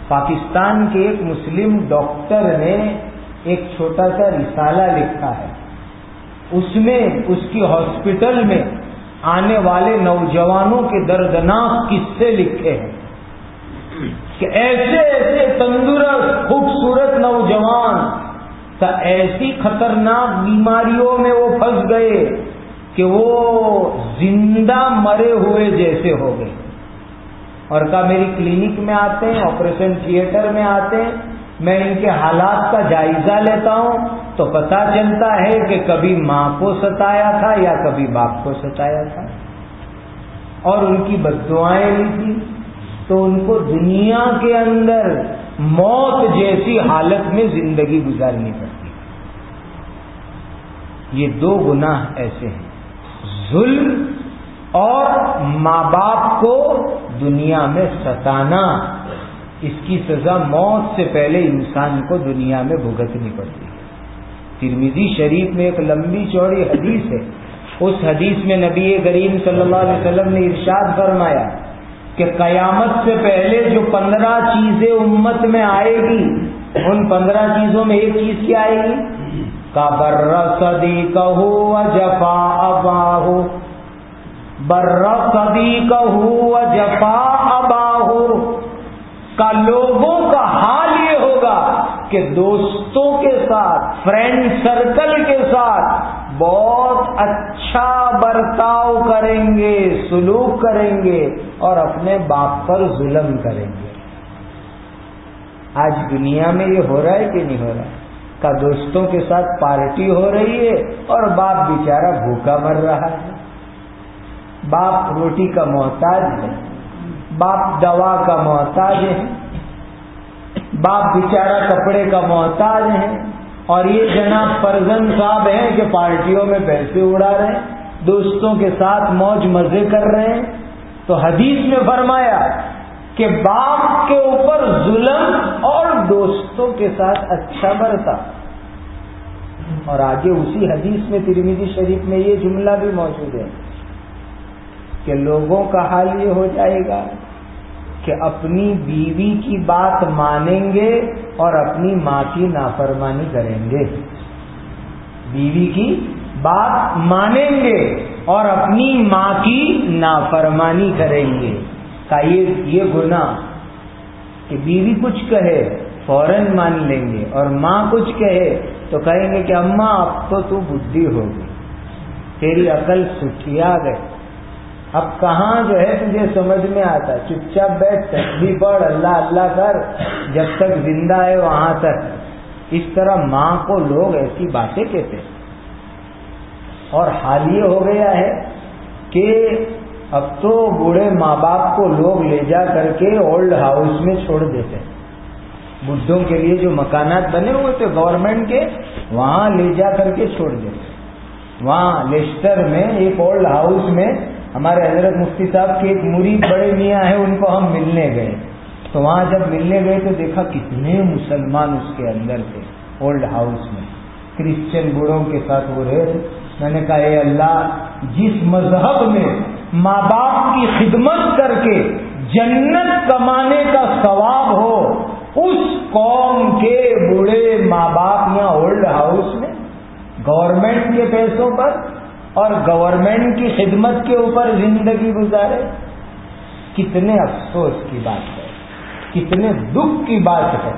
پاکستان کے ایک مسلم ڈاکٹر نے ایک چھوٹا سا رسالہ لکھا ہے۔ اس میں، اس کی ہاسپٹل میں آنے والے نوجوانوں کے دردناک قصے لکھے ہیں کہ ایسے ایسے تندرست خوبصورت نوجوان ایسی خطرناک بیماریوں میں وہ پھنس گئے کہ وہ زندہ مرے ہوئے جیسے ہو گئے۔ اور کہا میری کلینک میں آتے ہیں، آپریشن تھیٹر میں آتے ہیں۔ میں ان کے حالات کا جائزہ لیتا ہوں تو پتا چلتا ہے کہ کبھی ماں کو ستایا تھا یا کبھی باپ کو ستایا تھا۔ اور ان کی بد دعائیں لی تھی تو ان کو دنیا کے اندر موت جیسی حالت میں زندگی گزارنی پڑتی یہ دو گناہ ایسے ہیں۔ ظلم اور ماں باپ کو دنیا میں ستانا۔ اس کی سزا موت سے پہلے انسان کو دنیا میں بھگتنی پڑتی ہے۔ ترمیزی شریف میں ایک لمبی چوڑی حدیث ہے۔ اس حدیث میں نبی کریم صلی اللہ علیہ وسلم نے ارشاد فرمایا کہ قیامت سے پہلے جو پندرہ چیزیں امت میں آئے گی، ان پندرہ چیزوں میں ایک چیز کیا آئے گی؟ کا صدی کہو جفا اباہو بر صدی کہو جفا اباہو کا لوگوں کا حال یہ ہوگا کہ دوستوں کے ساتھ فرینڈ سرکل کے ساتھ بہت اچھا برتاؤ کریں گے، سلوک کریں گے اور اپنے باپ پر ظلم کریں گے۔ آج دنیا میں یہ ہو رہا ہے کہ نہیں ہو رہا؟ ہے کا دوستوں کے ساتھ پارٹی ہو رہی ہے اور باپ بیچارہ بھوکا مر رہا ہے۔ باپ روٹی کا محتاج ہے۔ باپ دوا کا محتاج ہے۔ باپ بیچارہ کپڑے کا محتاج ہے۔ اور یہ جناب فرزن صاحب ہیں کہ پارٹیوں میں پیسے اڑا رہے ہیں، دوستوں کے ساتھ موج مزے کر رہے ہیں۔ تو حدیث میں فرمایا کہ باپ کے اوپر ظلم اور دوستوں کے ساتھ اچھا برتا۔ اور آگے اسی حدیث میں ترمیدی شریف میں یہ جملہ بھی موجود ہے کہ لوگوں کا حال یہ ہو جائے گا کہ اپنی بیوی کی بات مانیں گے اور اپنی ماں کی نافرمانی کریں گے۔ بیوی کی بات مانیں گے اور اپنی ماں کی نافرمانی کریں گے۔ کا یہ گنا کہ بیوی کچھ کہے، فوراً مان لیں گے اور ماں کچھ کہے تو کہیں گے کہ اماں، اب تو تو بدھی ہوگی تیری عقل سٹیا گئے اب کہاں جو ہے تجھے سمجھ میں آتا چپ چاپ بیٹھ تصویر پڑھ، اللہ اللہ کر، جب تک زندہ ہے وہاں تک۔ اس طرح ماں کو لوگ ایسی باتیں کہتے اور حال یہ ہو گیا ہے کہ اب تو بوڑھے ماں باپ کو لوگ لے جا کر کے اولڈ ہاؤس میں چھوڑ دیتے ہیں۔ بڈھوں کے لیے جو مکانات بنے ہوئے تھے گورنمنٹ کے، وہاں لے جا کر کے چھوڑ دیتے وہاں لیسٹر میں، ایک اولڈ ہاؤس میں ہمارے حضرت مفتی صاحب کے ایک مرید بڑے میاں ہیں، ان کو ہم ملنے گئے۔ تو وہاں جب ملنے گئے تو دیکھا کتنے مسلمان اس کے اندر تھے اولڈ ہاؤس میں۔ کرسچن بوڑھوں کے ساتھ وہ رہے۔ تھے میں نے کہا، اے اللہ، جس مذہب میں ماں باپ کی خدمت کر کے جنت کمانے کا ثواب ہو، اس قوم کے بوڑھے ماں باپ یا اولڈ ہاؤس میں گورنمنٹ کے پیسوں پر اور گورنمنٹ کی خدمت کے اوپر زندگی گزارے۔ کتنے افسوس کی بات ہے، کتنے دکھ کی بات ہے۔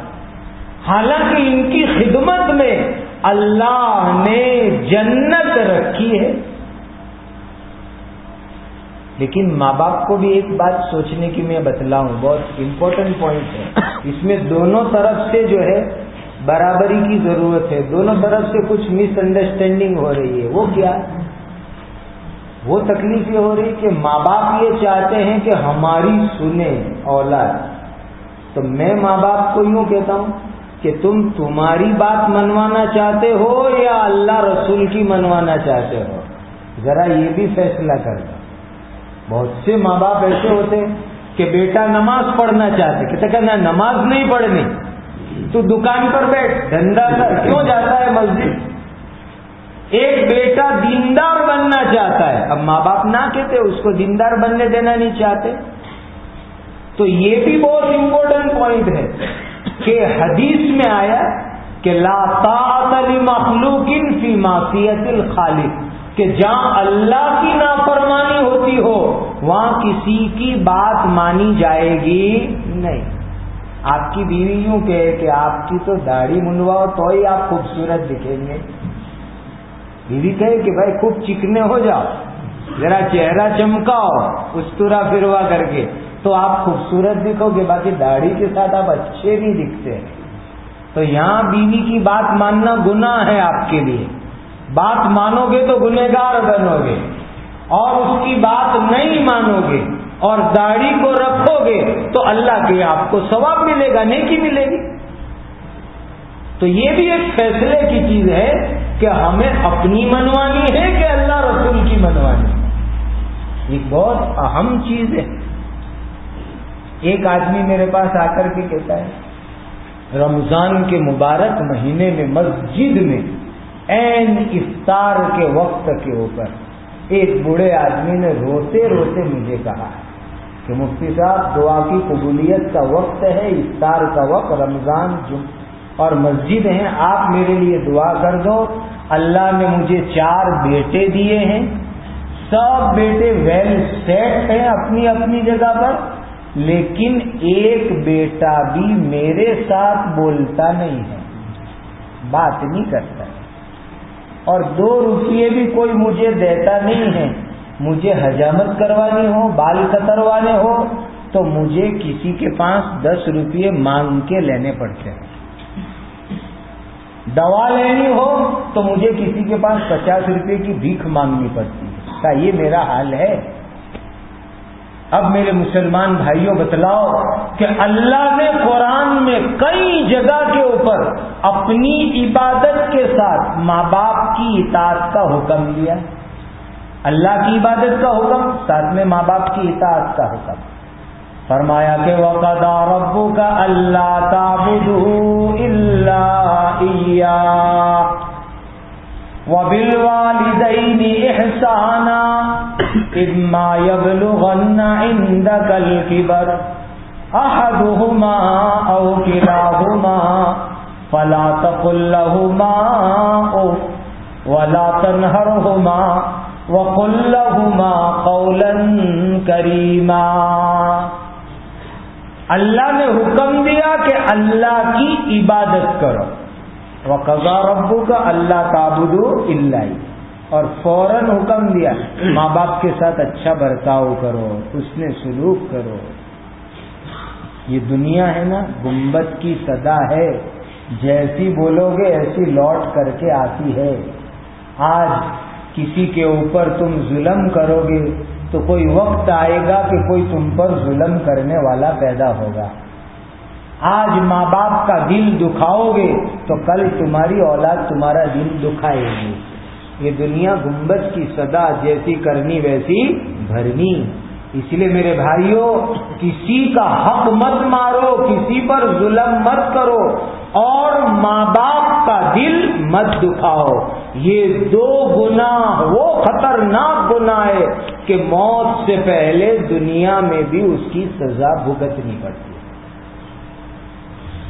حالانکہ ان کی خدمت میں اللہ نے جنت رکھی ہے۔ لیکن ماں باپ کو بھی ایک بات سوچنے کی میں بتلاؤں، بہت امپورٹنٹ پوائنٹ ہے۔ اس میں دونوں طرف سے جو ہے برابری کی ضرورت ہے، دونوں طرف سے کچھ مس انڈرسٹینڈنگ ہو رہی ہے۔ وہ کیا؟ وہ تکلیف یہ ہو رہی کہ ماں باپ یہ چاہتے ہیں کہ ہماری سنیں اولاد۔ تو میں ماں باپ کو یوں کہتا ہوں کہ تم تمہاری بات منوانا چاہتے ہو یا اللہ رسول کی منوانا چاہتے ہو؟ ذرا یہ بھی فیصلہ کر دو۔ بہت سے ماں باپ ایسے ہوتے کہ بیٹا نماز پڑھنا چاہتے کہتے کہنا نماز نہیں پڑھنی۔ تو دکان پر بیٹھ، دھندا کر کیوں جاتا ہے مسجد؟ ایک بیٹا دیندار بننا چاہتا ہے۔ اب ماں باپ نہ کہتے، اس کو دیندار بننے دینا نہیں چاہتے۔ تو یہ بھی بہت امپورٹنٹ پوائنٹ ہے کہ حدیث میں آیا کہ لا طاعت مخلوق فی معصیت الخالق، کہ جہاں اللہ کی نافرمانی ہوتی ہو، وہاں کسی کی بات مانی جائے گی نہیں۔ آپ کی بیوی یوں کہ کہ آپ کی تو داڑھی منڈواؤ، تو ہی آپ خوبصورت دکھیں گے۔ بیوی کہے کہ بھائی خوب چکنے ہو جاؤ، ذرا چہرہ چمکاؤ استورا پھروا کر کے۔ تو آپ خوبصورت دکھو گے، باقی داڑھی کے ساتھ آپ اچھے نہیں دکھتے تو یہاں بیوی کی بات ماننا گناہ ہے آپ کے لیے۔ بات مانو گے تو گنہگار بنو گے۔ اور اس کی بات نہیں مانو گے۔ اور داڑھی کو رکھو گے تو اللہ کے آپ کو ثواب ملے گا، نیکی ملے گی۔ تو یہ بھی ایک فیصلے کی چیز ہے کہ ہمیں اپنی منوانی ہے کہ اللہ رسول کی منوانی ایک بہت اہم چیز ہے۔ ایک آدمی میرے پاس آ کر کے کہتا ہے، رمضان کے مبارک مہینے میں مسجد میں این افطار کے وقت کے اوپر ایک بوڑھے آدمی نے روتے روتے مجھے کہا کہ مفتی صاحب، دعا کی قبولیت کا وقت ہے، افطار کا وقت، رمضان جم اور مسجد ہیں، آپ میرے لیے دعا کر دو۔ اللہ نے مجھے چار بیٹے دیے ہیں۔ سب بیٹے ویل سیٹ ہیں اپنی اپنی جگہ پر، لیکن ایک بیٹا بھی میرے ساتھ بولتا نہیں ہے۔ بات نہیں کرتا۔ اور دو روپیے بھی کوئی مجھے دیتا نہیں ہے۔ مجھے حجامت کروانی ہو، بال کتروانے ہو، تو مجھے کسی کے پاس دس روپیے مانگ کے لینے پڑتے ہیں۔ دوا لینی ہو تو مجھے کسی کے پاس پچاس روپے کی بھیک مانگنی پڑتی ہے۔ کیا یہ میرا حال ہے۔ اب میرے مسلمان بھائیوں، بتلاؤ کہ اللہ نے قرآن میں کئی جگہ کے اوپر اپنی عبادت کے ساتھ ماں باپ کی اطاعت کا حکم دیا۔ اللہ کی عبادت کا حکم، ساتھ میں ماں باپ کی اطاعت کا حکم۔ فرمایا کہ وقت ربو کا اللہ اللہ وبالوالدين إحسانا إما يبلغن عندك الكبر أحدهما أو كلاهما فلا تقل لهما أف ولا تنهرهما وقل لهما قولا كريما اللہ نے حکم دیا کہ اللہ کی عبادت کرو۔ قضا ربو کا اللہ تعبدو اللہ اور فوراً حکم دیا، ماں باپ کے ساتھ اچھا برتاؤ کرو، اس نے سلوک کرو۔ یہ دنیا ہے نا، گنبد کی صدا ہے۔ جیسی بولو گے ایسی لوٹ کر کے آتی ہے۔ آج کسی کے اوپر تم ظلم کرو گے تو کوئی وقت آئے گا کہ کوئی تم پر ظلم کرنے والا پیدا ہوگا۔ آج ماں باپ کا دل دکھاؤ گے تو کل تمہاری اولاد تمہارا دل دکھائے گی۔ یہ دنیا گنبد کی صدا جیسی کرنی ویسی بھرنی۔ اس لیے میرے بھائیوں کسی کا حق مت مارو، کسی پر ظلم مت کرو اور ماں باپ کا دل مت دکھاؤ۔ یہ دو گنا وہ خطرناک گنا ہے۔ کہ موت سے پہلے دنیا میں بھی اس کی سزا بھگتنی پڑتی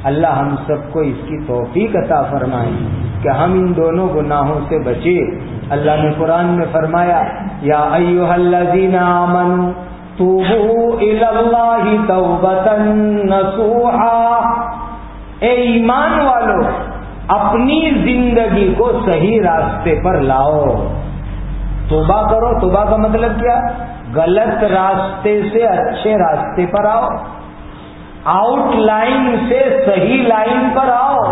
اللہ ہم سب کو اس کی توفیق عطا فرمائے کہ ہم ان دونوں گناہوں سے بچے۔ اللہ نے قرآن میں فرمایا، یا ایوہ الذین آمنوا توبوا توبتا نصوحا۔ اے ایمان والو، اپنی زندگی کو صحیح راستے پر لاؤ۔ توبہ کرو، توبہ کا مطلب کیا؟ غلط راستے سے اچھے راستے پر آؤ۔ آؤٹ لائن سے صحیح لائن پر آؤ۔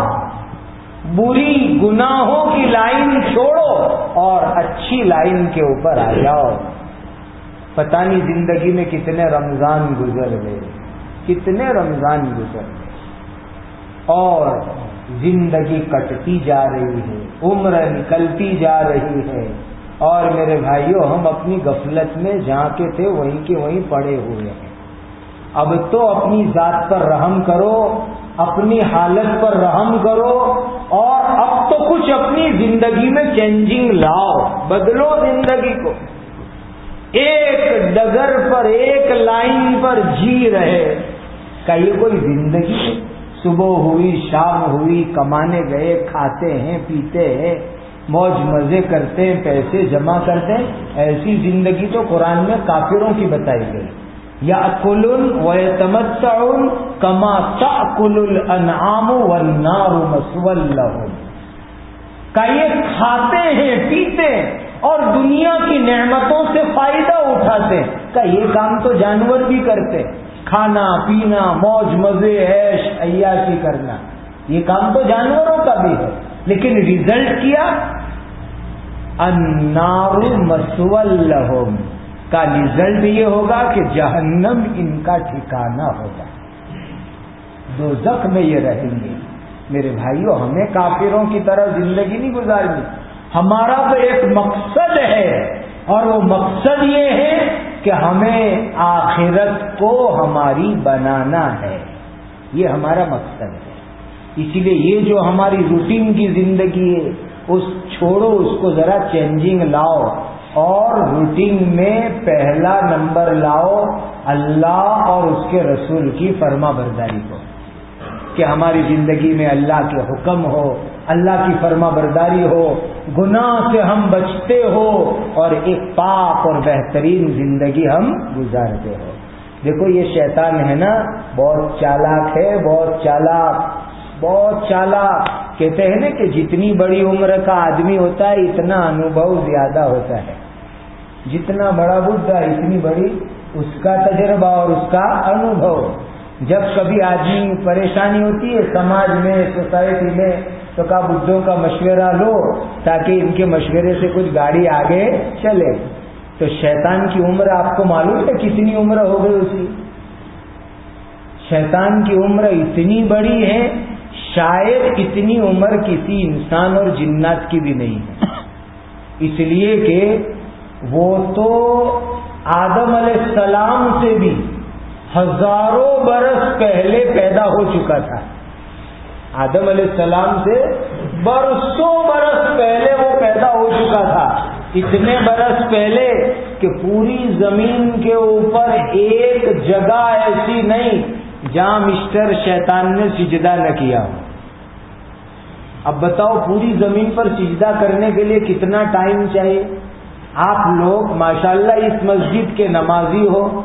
بری گناہوں کی لائن چھوڑو اور اچھی لائن کے اوپر آ جاؤ۔ پتہ نہیں زندگی میں کتنے رمضان گزر گئے، کتنے رمضان گزر گئے۔ اور زندگی کٹتی جا رہی ہے، عمر نکلتی جا رہی ہے۔ اور میرے بھائیوں ہم اپنی غفلت میں جہاں کے تھے، وہیں کے وہیں پڑے ہوئے ہیں۔ اب تو اپنی ذات پر رحم کرو، اپنی حالت پر رحم کرو، اور اب تو کچھ اپنی زندگی میں چینجنگ لاؤ، بدلو زندگی کو۔ ایک ڈگر پر، ایک لائن پر جی رہے۔ کا یہ کوئی زندگی صبح ہوئی، شام ہوئی، کمانے گئے، کھاتے ہیں، پیتے ہیں۔ موج مزے کرتے ہیں، پیسے جمع کرتے ہیں۔ ایسی زندگی تو قرآن میں کافروں کی بتائی گئی۔ یا کل و تمتعن کما تاکل الانعام والنار مسول کا یہ کھاتے ہیں، پیتے اور دنیا کی نعمتوں سے فائدہ اٹھاتے ہیں۔ کا یہ کام تو جانور بھی کرتے کھانا، پینا، موج، مزے، عیش عیاشی کرنا۔ یہ کام تو جانوروں کا بھی ہے۔ لیکن ریزلٹ کیا؟ انار مسول کا ریزلٹ یہ ہوگا کہ جہنم ان کا ٹھکانا ہوگا۔ دو زخ میں یہ رہیں گے۔ میرے بھائیوں ہمیں کافروں کی طرح زندگی نہیں گزارنی۔ ہمارا تو ایک مقصد ہے۔ اور وہ مقصد یہ ہے کہ ہمیں آخرت کو ہماری بنانا ہے۔ یہ ہمارا مقصد ہے۔ اسی لیے یہ جو ہماری روٹین کی زندگی ہے، اس چھوڑو، اس کو ذرا چینجنگ لاؤ۔ اور روٹین میں پہلا نمبر لاؤ، اللہ اور اس کے رسول کی فرما برداری کو۔ کہ ہماری زندگی میں اللہ کے حکم ہو، اللہ کی فرما برداری ہو، گناہ سے ہم بچتے ہو، اور ایک پاک اور بہترین زندگی ہم گزارتے ہو۔ دیکھو، یہ شیطان ہے نا، بہت چالاک ہے، بہت چالاک۔ بہت چالاک کہتے ہیں نا کہ جتنی بڑی عمر کا آدمی ہوتا ہے، اتنا انوبھو زیادہ ہوتا ہے۔ جتنا بڑا بدھا اتنی بڑی اس کا تجربہ اور اس کا انوبھو۔ جب کبھی آدمی پریشانی ہوتی ہے، سماج میں، سوسائٹی میں، تو کا بدھوں کا مشورہ لو تاکہ ان کے مشورے سے کچھ گاڑی آگے چلے۔ تو شیطان کی عمر آپ کو معلوم ہے کتنی عمر ہو گئی اسی۔ شیطان کی عمر اتنی بڑی ہے شاید اتنی عمر کسی انسان اور جنات کی بھی نہیں ہے۔ اس لیے کہ وہ تو آدم علیہ السلام سے بھی ہزاروں برس پہلے پیدا ہو چکا تھا۔ آدم علیہ السلام سے برسوں برس پہلے وہ پیدا ہو چکا تھا۔ اتنے برس پہلے کہ پوری زمین کے اوپر ایک جگہ ایسی نہیں جہاں مسٹر شیطان نے سجدہ نہ کیا ہو۔ اب بتاؤ پوری زمین پر سجدہ کرنے کے لیے کتنا ٹائم چاہیے؟ آپ لوگ ماشاءاللہ اس مسجد کے نمازی ہو،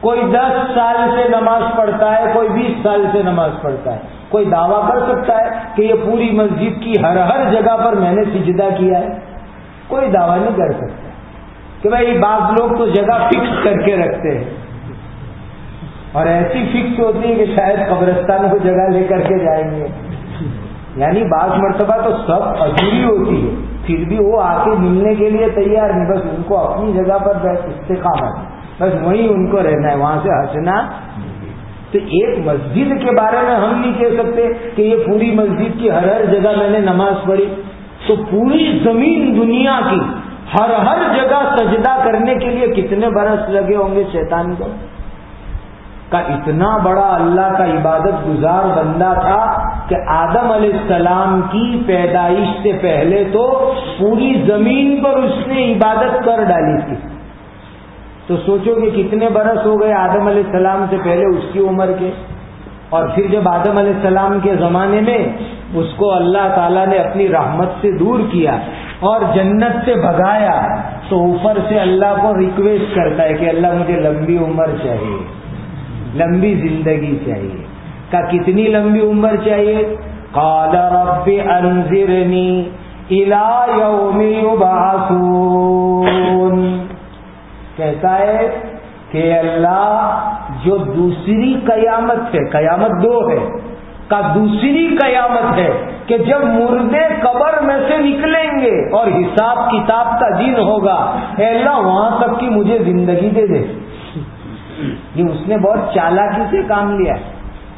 کوئی دس سال سے نماز پڑھتا ہے، کوئی بیس سال سے نماز پڑھتا ہے۔ کوئی دعویٰ کر سکتا ہے کہ یہ پوری مسجد کی ہر ہر جگہ پر میں نے سجدہ کیا ہے۔ کوئی دعویٰ نہیں کر سکتا کہ بھائی بعض لوگ تو جگہ فکس کر کے رکھتے ہیں۔ اور ایسی فکس ہوتی ہے کہ شاید قبرستان کو جگہ لے کر کے جائیں گے۔ یعنی بعض مرتبہ تو سب ادھوری ہوتی ہے، پھر بھی وہ آ کے ملنے کے لیے تیار نہیں، بس ان کو اپنی جگہ پر استقامت بس وہیں ان کو رہنا ہے، وہاں سے ہنسنا تو ایک مسجد کے بارے میں ہم نہیں کہہ سکتے کہ یہ پوری مسجد کی ہر ہر جگہ میں نے نماز پڑھی۔ تو پوری زمین دنیا کی ہر ہر جگہ سجدہ کرنے کے لیے کتنے برس لگے ہوں گے شیطان کو؟ کا اتنا بڑا اللہ کا عبادت گزار بندہ تھا کہ آدم علیہ السلام کی پیدائش سے پہلے تو پوری زمین پر اس نے عبادت کر ڈالی تھی۔ تو سوچو کہ کتنے برس ہو گئے آدم علیہ السلام سے پہلے اس کی عمر کے۔ اور پھر جب آدم علیہ السلام کے زمانے میں اس کو اللہ تعالیٰ نے اپنی رحمت سے دور کیا اور جنت سے بھگایا تو اوپر سے اللہ کو ریکویسٹ کرتا ہے کہ اللہ مجھے لمبی عمر چاہیے۔ لمبی زندگی چاہیے۔ کا کتنی لمبی عمر چاہیے؟ قال رب انذرنی الى یوم یبعثون۔ کہتا ہے کہ اللہ جو دوسری قیامت ہے، قیامت دو ہے، کا دوسری قیامت ہے کہ جب مردے قبر میں سے نکلیں گے اور حساب کتاب کا دن ہوگا، اے اللہ وہاں تک کی مجھے زندگی دے دے۔ یہ اس نے بہت چالاکی سے کام لیا۔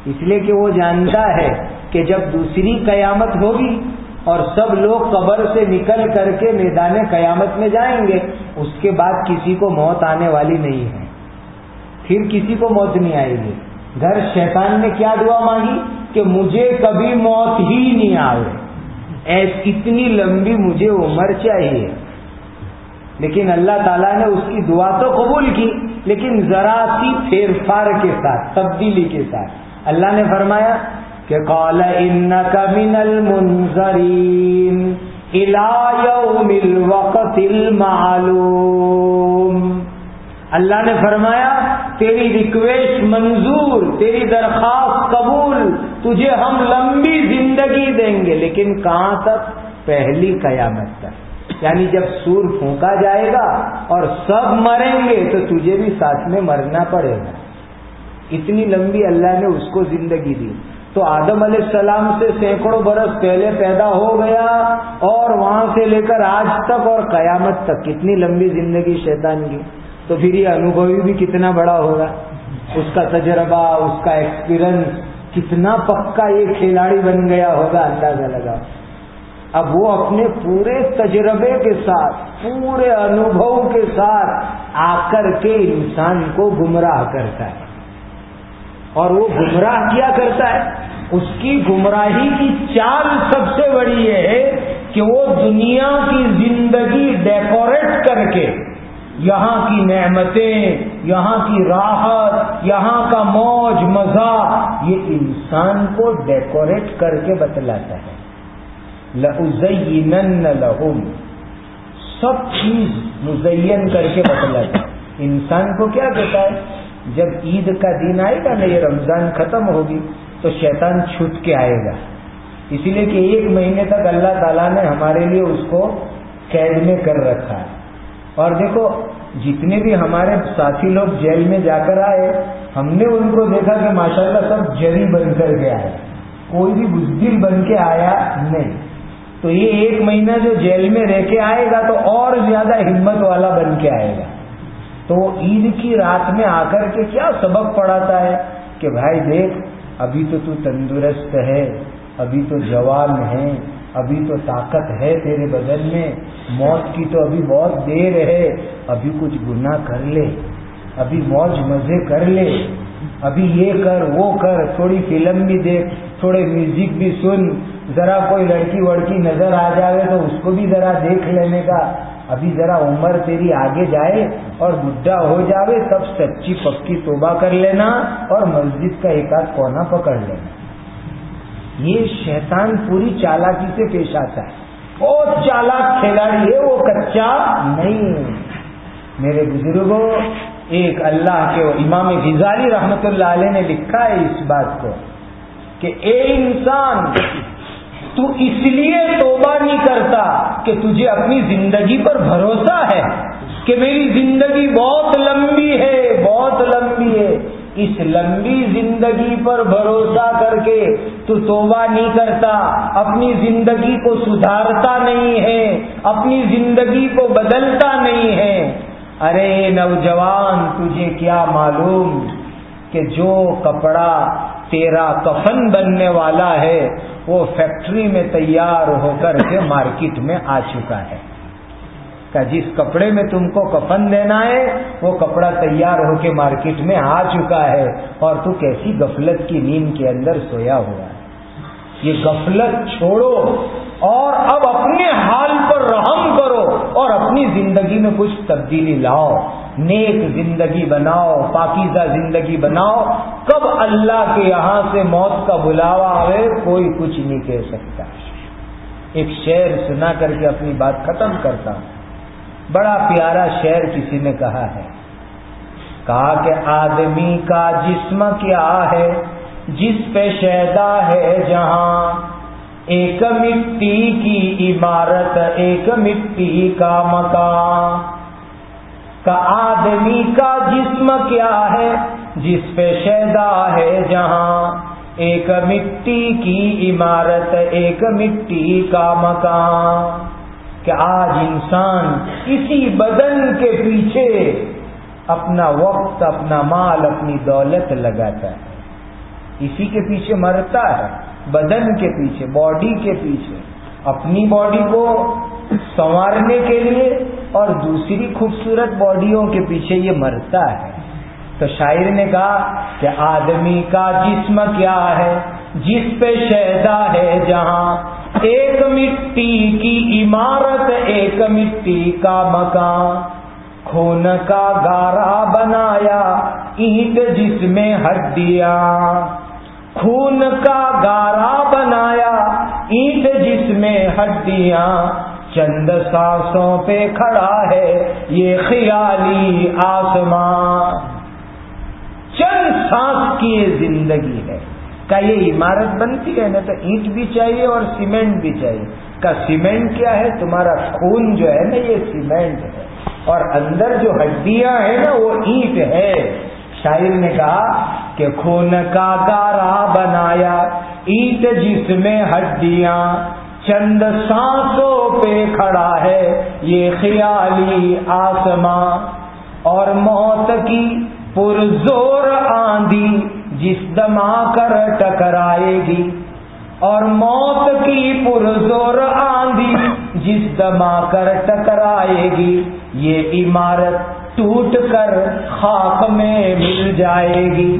اس لیے کہ وہ جانتا ہے کہ جب دوسری قیامت ہوگی اور سب لوگ قبر سے نکل کر کے میدان قیامت میں جائیں گے، اس کے بعد کسی کو موت آنے والی نہیں ہے۔ پھر کسی کو موت نہیں آئے گی۔ گھر شیطان نے کیا دعا مانگی؟ کہ مجھے کبھی موت ہی نہیں آئے اتنی لمبی مجھے عمر چاہیے۔ لیکن اللہ تعالیٰ نے اس کی دعا تو قبول کی۔ لیکن ذرا سی پھیر پھار کے ساتھ، تبدیلی کے ساتھ۔ اللہ نے فرمایا کہ قال انک من المنظرین الى یوم الوقت المعلوم۔ اللہ نے فرمایا، تیری ریکویسٹ منظور، تیری درخواست قبول، تجھے ہم لمبی زندگی دیں گے، لیکن کہاں تک؟ پہلی قیامت تک۔ یعنی جب سور پھونکا جائے گا اور سب مریں گے تو تجھے بھی ساتھ میں مرنا پڑے گا۔ اتنی لمبی اللہ نے اس کو زندگی دی۔ تو آدم علیہ السلام سے سینکڑوں برس پہلے پیدا ہو گیا اور وہاں سے لے کر آج تک اور قیامت تک کتنی لمبی زندگی شیطان کی۔ تو پھر یہ انوبھوی بھی کتنا بڑا ہوگا۔ اس کا تجربہ، اس کا ایکسپیرئنس کتنا پکا یہ کھلاڑی بن گیا ہوگا، اندازہ لگا اب وہ اپنے پورے تجربے کے ساتھ، پورے انوبھو کے ساتھ آ کر کے انسان کو گمراہ کرتا ہے۔ اور وہ گمراہ کیا کرتا ہے؟ اس کی گمراہی کی چال سب سے بڑی یہ ہے کہ وہ دنیا کی زندگی ڈیکوریٹ کر کے یہاں کی نعمتیں، یہاں کی راحت، یہاں کا موج، مزہ، یہ انسان کو ڈیکوریٹ کر کے بتلاتا ہے۔ لَأُزَيِّنَنَّ لَهُمْ. سب چیز مزین کر کے بتلاتا انسان کو کیا کہتا ہے؟ جب عید کا دن آئے گا نا، یہ رمضان ختم ہوگی، تو شیطان چھٹ کے آئے گا. اسی لیے کہ ایک مہینے تک اللہ تعالیٰ نے ہمارے لیے اس کو قید میں کر رکھا ہے. اور دیکھو، جتنے بھی ہمارے ساتھی لوگ جیل میں جا کر آئے، ہم نے ان کو دیکھا کہ ماشاءاللہ سب جری بن کر کے آئے کوئی بھی بزدل بن کے آیا نہیں. تو یہ ایک مہینہ جو جیل میں رہ کے آئے گا تو اور زیادہ ہمت والا بن کے آئے گا۔ تو وہ عید کی رات میں آ کر کے کیا سبق پڑھاتا ہے کہ بھائی دیکھ، ابھی تو تو تندرست ہے، ابھی تو جوان ہے، ابھی تو طاقت ہے تیرے بدن میں، موت کی تو ابھی بہت دیر ہے، ابھی کچھ گناہ کر لے، ابھی موج مزے کر لے، ابھی یہ کر، وہ کر، تھوڑی فلم بھی دیکھ، تھوڑے میوزک بھی سن ذرا کوئی لڑکی وڑکی نظر آ جائے تو اس کو بھی ذرا دیکھ لینے کا۔ ابھی ذرا عمر تیری آگے جائے اور بڈھا ہو جاوے تب سچی پکی توبہ کر لینا اور مسجد کا ایک آدھ کونا پکڑ لینا۔ یہ شیطان پوری چالاکی سے پیش آتا ہے۔ بہت چالاک کھلاڑی ہے وہ کچا نہیں۔ میرے بزرگوں ایک اللہ کے امام غزالی رحمت اللہ علیہ نے لکھا ہے اس بات کو کہ اے انسان تو اس لیے توبہ نہیں کرتا کہ تجھے اپنی زندگی پر بھروسہ ہے کہ میری زندگی بہت لمبی ہے، بہت لمبی ہے۔ اس لمبی زندگی پر بھروسہ کر کے تو توبہ نہیں کرتا۔ اپنی زندگی کو سدھارتا نہیں ہے، اپنی زندگی کو بدلتا نہیں ہے۔ ارے نوجوان، تجھے کیا معلوم کہ جو کپڑا تیرا کفن بننے والا ہے وہ فیکٹری میں تیار ہو کر کے مارکیٹ میں آ چکا ہے۔ کہ جس کپڑے میں تم کو کفن دینا ہے، وہ کپڑا تیار ہو کے مارکیٹ میں آ چکا ہے اور تو کیسی غفلت کی نیند کے اندر سویا ہوا ہے۔ یہ غفلت چھوڑو اور اب اپنے حال پر رحم کرو اور اپنی زندگی میں کچھ تبدیلی لاؤ۔ نیک زندگی بناؤ، پاکیزہ زندگی بناؤ۔ کب اللہ کے یہاں سے موت کا بلاوا آئے کوئی کچھ نہیں کہہ سکتا۔ ایک شعر سنا کر کے اپنی بات ختم کرتا ہوں۔ بڑا پیارا شعر کسی نے کہا ہے۔ کہا کہ آدمی کا جسم کیا ہے؟ جس پہ شیدا ہے جہاں۔ ایک مٹی کی عمارت، ایک مٹی کا مکان۔ کا آدمی کا جسم کیا ہے؟ جس پہ شیدا ہے جہاں۔ ایک مٹی کی عمارت، ایک مٹی کا مکان۔ کہ آج انسان اسی بدن کے پیچھے اپنا وقت، اپنا مال، اپنی دولت لگاتا ہے۔ اسی کے پیچھے مرتا ہے، بدن کے پیچھے، باڈی کے پیچھے۔ اپنی باڈی کو سنوارنے کے لیے اور دوسری خوبصورت باڈیوں کے پیچھے یہ مرتا ہے۔ تو شاعر نے کہا کہ آدمی کا جسم کیا ہے؟ جس پہ شہدا ہے جہاں۔ ایک مٹی کی عمارت، ایک مٹی کا مکان۔ خون کا گارا بنایا، اینٹ جس میں ہڈیاں۔ خون کا گارا بنایا، اینٹ جس میں ہڈیاں۔ چند سانسوں پہ کھڑا ہے یہ خیالی آسمان۔ چند سانس کی یہ زندگی ہے۔ کا یہ عمارت بنتی ہے نا تو اینٹ بھی چاہیے اور سیمنٹ بھی چاہیے۔ کا سیمنٹ کیا ہے؟ تمہارا خون جو ہے نا یہ سیمنٹ ہے۔ اور اندر جو ہڈیاں ہیں نا وہ اینٹ ہے۔ شاعر نے کہا کہ خون کا گارا بنایا، اینٹ جس میں ہڈیاں چند سانسوں پہ کھڑا ہے یہ خیالی آسمان اور موت کی پرزور آندھی جس دما کر ٹکرائے گی اور موت کی پرزور آندھی جس دما کر ٹکرائے گی یہ عمارت ٹوٹ کر خاک میں مل جائے گی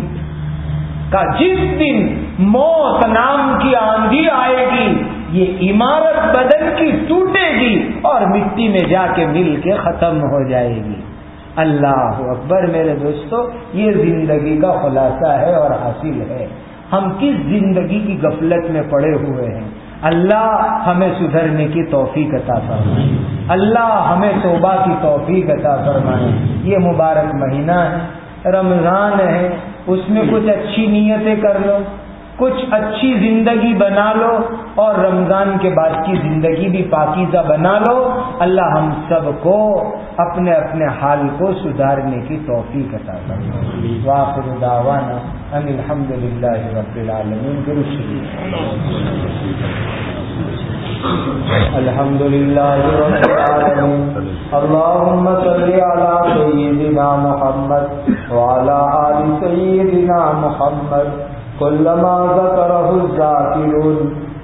کا جس دن موت نام کی آندھی آئے گی یہ عمارت بدن کی ٹوٹے گی اور مٹی میں جا کے مل کے ختم ہو جائے گی۔ اللہ اکبر میرے دوستو، یہ زندگی کا خلاصہ ہے اور حاصل ہے۔ ہم کس زندگی کی غفلت میں پڑے ہوئے ہیں؟ اللہ ہمیں سدھرنے کی توفیق عطا فرمائے۔ اللہ ہمیں توبہ کی توفیق عطا فرمائے۔ یہ مبارک مہینہ ہے، رمضان ہے، اس میں کچھ اچھی نیتیں کر لو۔ کچھ اچھی زندگی بنا لو اور رمضان کے بعد کی زندگی بھی پاکیزہ بنا لو، اللہ ہم سب کو اپنے اپنے حال کو سدھارنے کی توفیق عطا واخر دعوانا ان الحمد للہ رب العالمین۔ الحمد للہ رب العالمین۔ اللهم صل على سيدنا محمد وعلى آل سيدنا محمد۔ كلما ذكره الذاكرون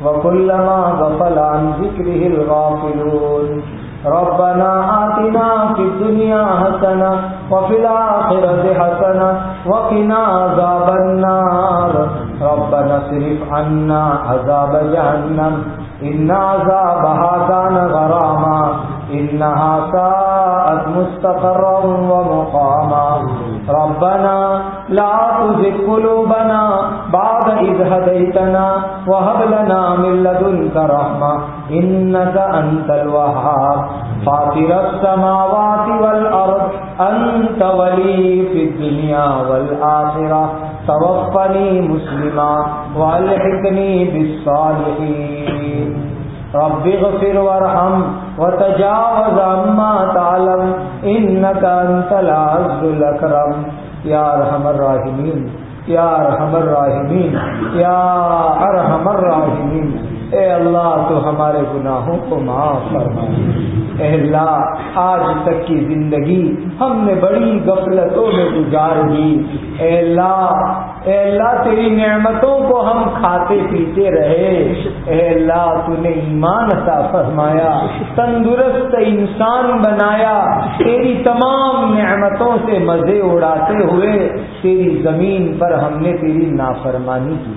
وكلما غفل عن ذكره الغافلون ربنا آتنا في الدنيا حسنة وفي الآخرة حسنة وقنا عذاب النار. ربنا صرف عنا عذاب جهنم. إن عذابها كان غراما. إنها ساءت مستقرا ومقاما. ربنا لا تزغ قلوبنا بعد إذ هديتنا وهب لنا من لدنك رحمة إنك أنت الوهاب. فاطر السماوات والأرض، أنت ولي في الدنيا والآخرة. توفني مسلما والحقني بالصالحين. رب اغفر وارحم وتجاوز عما تعلم انك انت العز الاكرم یا ارحم الراحمین، یا ارحم الراحمین، یا ارحم الراحمین۔ اے اللہ، تو ہمارے گناہوں کو معاف فرمائے اے اللہ، آج تک کی زندگی ہم نے بڑی غفلتوں میں گزار دی۔ اے اللہ اے اللہ تیری نعمتوں کو ہم کھاتے پیتے رہے۔ اے اللہ تو نے ایمان عطا فرمایا، تندرست انسان بنایا۔ تیری تمام نعمتوں سے مزے اڑاتے ہوئے تیری زمین پر ہم نے تیری نافرمانی کی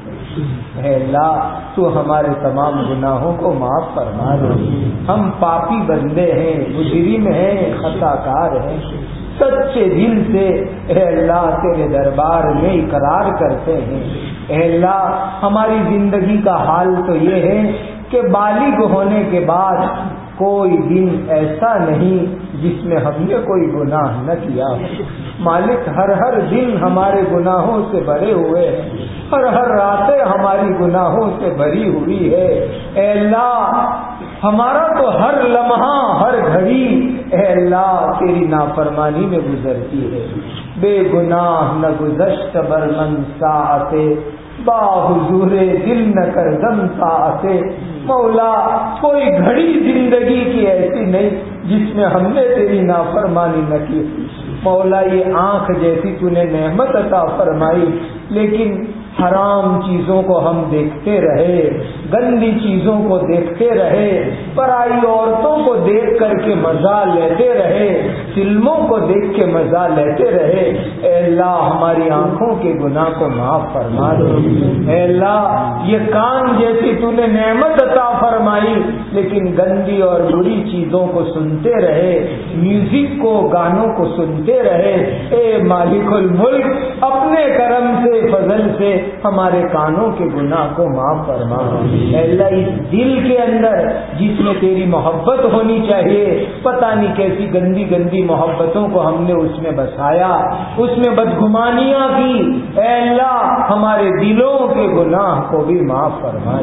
اے اللہ، تو ہمارے تمام گناہوں کو معاف فرما دے۔ ہم پاپی بندے ہیں، مجرم ہیں خطا کار ہیں۔ سچے دل سے اے اللہ تیرے دربار میں اقرار کرتے ہیں۔ اے اللہ، ہماری زندگی کا حال تو یہ ہے کہ بالغ ہونے کے بعد کوئی دن ایسا نہیں جس میں ہم نے کوئی گناہ نہ کیا مالک، ہر ہر دن ہمارے گناہوں سے بھرے ہوئے ہیں۔ ہر ہر راتیں ہماری گناہوں سے بھری ہوئی ہے۔ اے اللہ ہمارا تو ہر لمحہ، ہر گھڑی اے اللہ تیری نافرمانی میں گزرتی ہے۔ بے گناہ نہ گزشت برمن سا با حضور دل نہ کر دم سا مولا، کوئی گھڑی زندگی کی ایسی نہیں جس میں ہم نے تیری نافرمانی نہ کی۔ مولا، یہ آنکھ جیسی تو نے نعمت عطا فرمائی، لیکن حرام چیزوں کو ہم دیکھتے رہے، گندی چیزوں کو دیکھتے رہے، پرائی عورتوں کو دیکھ کر کے مزہ لیتے رہے فلموں کو دیکھ کے مزہ لیتے رہے۔ اے اللہ، ہماری آنکھوں کے گناہ کو معاف فرما دے۔ اے اللہ، یہ کان جیسی تو نے نعمت عطا فرمائی، لیکن گندی اور بری چیزوں کو سنتے رہے، میوزک کو، گانوں کو سنتے رہے۔ اے مالک الملک، اپنے کرم سے، فضل سے ہمارے کانوں کے گناہ کو معاف فرما۔ اے اللہ، اس دل کے اندر جس میں تیری محبت ہونی چاہیے، پتہ نہیں کیسی گندی گندی محبتوں کو ہم نے اس میں بسایا، اس میں بدگمانیاں کی۔ اے اللہ، ہمارے دلوں کے گناہ کو بھی معاف فرما۔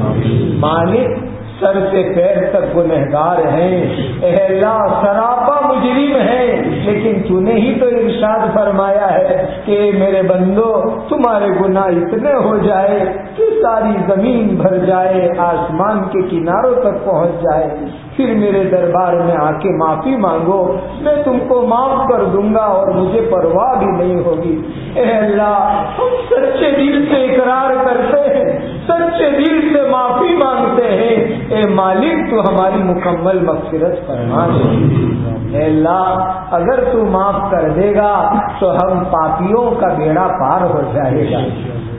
مالک سر سے پیر تک گنہگار ہیں۔ اے اللہ، سراپا مجرم ہے لیکن تو نے ہی تو ارشاد فرمایا ہے کہ میرے بندو، تمہارے گناہ اتنے ہو جائے کہ ساری زمین بھر جائے، آسمان کے کناروں تک پہنچ جائے۔ پھر میرے دربار میں آ کے معافی مانگو، میں تم کو معاف کر دوں گا اور مجھے پرواہ بھی نہیں ہوگی۔ اے اللہ، ہم سچے دل سے اقرار کرتے ہیں۔ سچے دل سے معافی مانگتے ہیں۔ اے مالک، تو ہماری مکمل مقصرت فرما دے۔ اے اللہ، اگر تو معاف کر دے گا، تو ہم پاپیوں کا بیڑا پار ہو جائے گا۔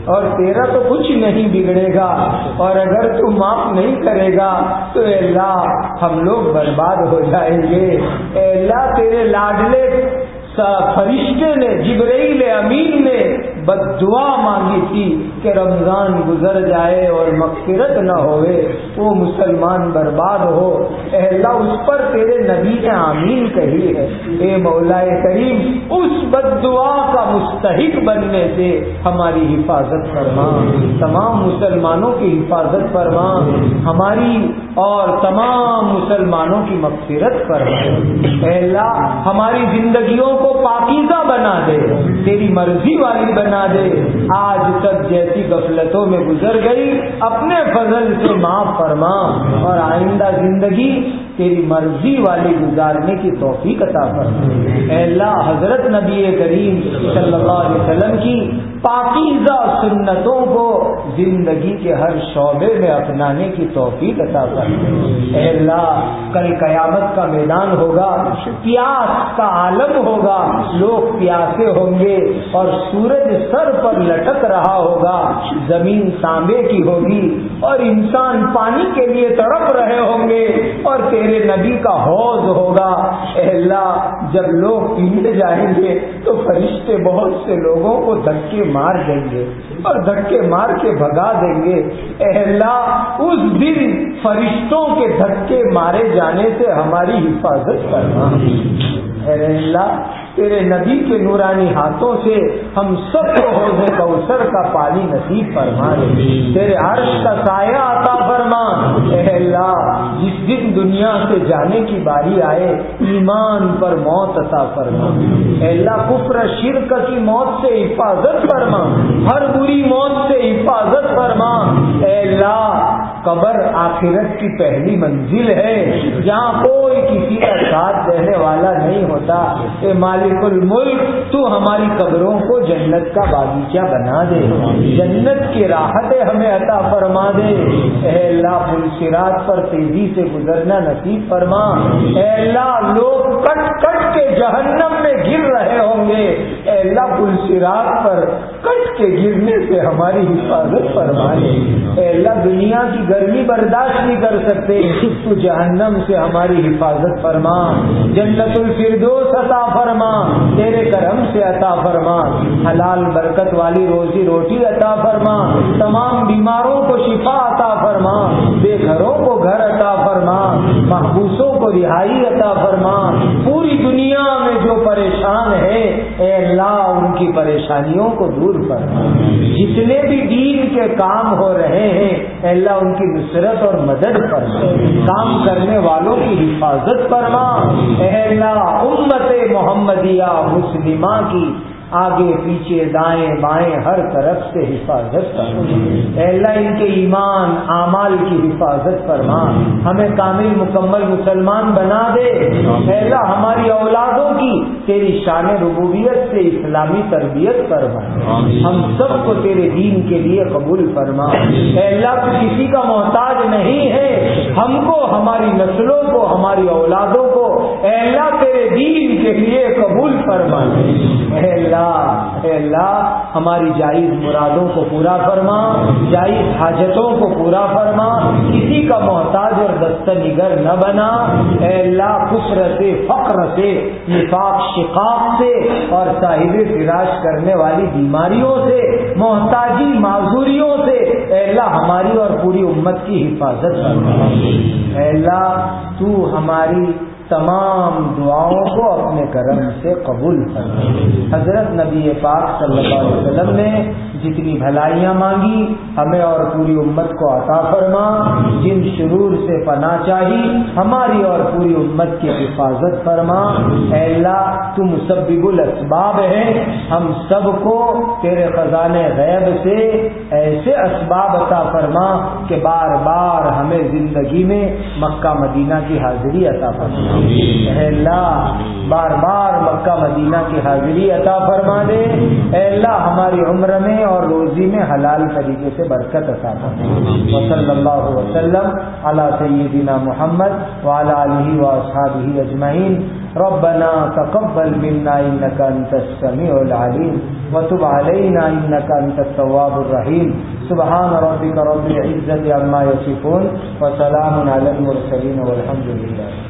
اور تیرا تو کچھ نہیں بگڑے گا۔ اور اگر تو معاف نہیں کرے گا، تو اے اللہ، ہم لوگ برباد ہو جائیں گے۔ اے اللہ، تیرے لاڈلے، فرشتے نے، جبرائیل امین نے بد دعا مانگی تھی کہ رمضان گزر جائے اور مغفرت نہ ہوئے وہ مسلمان برباد ہو۔ اے اللہ، اس پر تیرے نبی نے آمین کہی ہے۔ اے مولا کریم، اس بد دعا کا مستحق بننے سے ہماری حفاظت فرما۔ تمام مسلمانوں کی حفاظت فرما۔ ہماری اور تمام مسلمانوں کی مغفرت فرما۔ اے اللہ، ہماری زندگیوں کو پاکیزہ بنا دے۔ تیری مرضی والی بنا دے۔ آج تک جیسی غفلتوں میں گزر گئی، اپنے فضل سے معاف فرما۔ اور آئندہ زندگی تیری مرضی والی گزارنے کی توفیق عطا فرما۔ اے اللہ، حضرت نبی کریم صلی اللہ علیہ وسلم کی پاکیزہ سنتوں کو زندگی کے ہر شعبے میں اپنانے کی توفیق عطا اے اللہ، کل قیامت کا میدان ہوگا، پیاس کا عالم ہوگا، لوگ پیاسے ہوں گے اور سورج سر پر لٹک رہا ہوگا، زمین تانبے کی ہوگی۔ اور انسان پانی کے لیے تڑپ رہے ہوں گے اور تیرے نبی کا حوض ہوگا۔ اے اللہ، جب لوگ پینے جائیں گے تو فرشتے بہت سے لوگوں کو دھکے مار دیں گے اور دھکے مار کے بھگا دیں گے۔ اے اللہ، اس دن فرشتوں کے دھکے مارے جانے سے ہماری حفاظت کرنا اللہ تیرے نبی کے نورانی ہاتھوں سے ہم سب کو حوض کوثر کا پانی نصیب فرما دے۔ تیرے عرش کا سایہ عطا فرما۔ اے اللہ جس دن دنیا سے جانے کی باری آئے ایمان پر موت عطا فرما۔ اے اللہ کفر شرک کی موت سے حفاظت فرما۔ ہر بری موت سے حفاظت فرما۔ اے اللہ قبر آخرت کی پہلی منزل ہے۔ جہاں کوئی کسی کا ساتھ دینے والا نہیں ہوتا۔ اے مالک الملک، تو ہماری قبروں کو جنت کا باغیچہ بنا دے۔ جنت کی راحتیں ہمیں عطا فرما دے۔ اے اللہ پلسرات پر تیزی سے گزرنا نصیب فرما۔ اے اللہ، لوگ کٹ کٹ کے جہنم میں گر رہے ہوں گے۔ اے اللہ پلسرات پر کٹ کے گرنے سے ہماری حفاظت فرما اے اللہ، دنیا کی گرمی برداشت نہیں کر سکتے تو جہنم سے ہماری حفاظت فرما، جنت الفردوس عطا فرما، تیرے کرم سے عطا فرما، حلال برکت والی روزی روٹی عطا فرما، تمام بیماروں کو شفا عطا فرما، بے گھروں کو گھر عطا فرما، محبوسوں کو رہائی عطا فرما، پوری دنیا میں جو پریشان ہے، اے اللہ، ان کی پریشانیوں کو دور فرما۔ جتنے بھی دین کے کام ہو رہے ہیں، اے اللہ، ان کی نصرت اور مدد فرما کام کرنے والوں کی حفاظت فرما اے اللہ، امت محمدیہ مسلمہ کی آگے پیچھے دائیں بائیں ہر طرف سے حفاظت اے اللہ ان کے ایمان اعمال کی حفاظت فرما۔ ہمیں کامل مکمل مسلمان بنا دے۔ اے اللہ ہماری اولادوں کی تیری شان ربوبیت سے اسلامی تربیت فرما۔ ہم سب کو تیرے دین کے لیے قبول فرما۔ اے اللہ تو کسی کا محتاج نہیں ہے۔ ہم کو ہماری نسلوں کو ہماری اولادوں اے اللہ تیرے دین کے لیے قبول فرما۔ اے اللہ اے اللہ، ہماری جائز مرادوں کو پورا فرما، جائز حاجتوں کو پورا فرما، کسی کا محتاج اور دست نگر نہ بنا۔ اے اللہ کفر سے فقر سے، نفاق شقاق سے اور صاحب فراش کرنے والی بیماریوں سے، محتاجی معذوریوں سے۔ اے اللہ، ہماری اور پوری امت کی حفاظت کرنا اے اللہ، تو ہماری تمام دعاؤں کو اپنے کرم سے قبول کر حضرت نبی پاک صلی اللہ علیہ وسلم نے جتنی بھلائیاں مانگی، ہمیں اور پوری امت کو عطا فرما۔ جن شرور سے پناہ چاہی، ہماری اور پوری امت کی حفاظت فرما۔ اے اللہ، تو مسبب الاسباب ہے ہم سب کو تیرے خزانے غیب سے ایسے اسباب عطا فرما کہ بار بار ہمیں زندگی میں مکہ مدینہ کی حاضری عطا فرما۔ اے اللہ، بار بار مکہ، مدینہ کی حاضری عطا فرما دے۔ اے اللہ، ہماری عمر میں اور روزی میں حلال طریقے سے برکت عطا فرما وصلی اللہ وسلم علی سیدنا محمد وعلى آلہ واصحابہ اجمعین۔ ربنا تقبل منا انك انت السميع العليم وتب علينا انك انت التواب الرحيم سبحان ربك رب العزه عما يصفون وسلام على المرسلين والحمد لله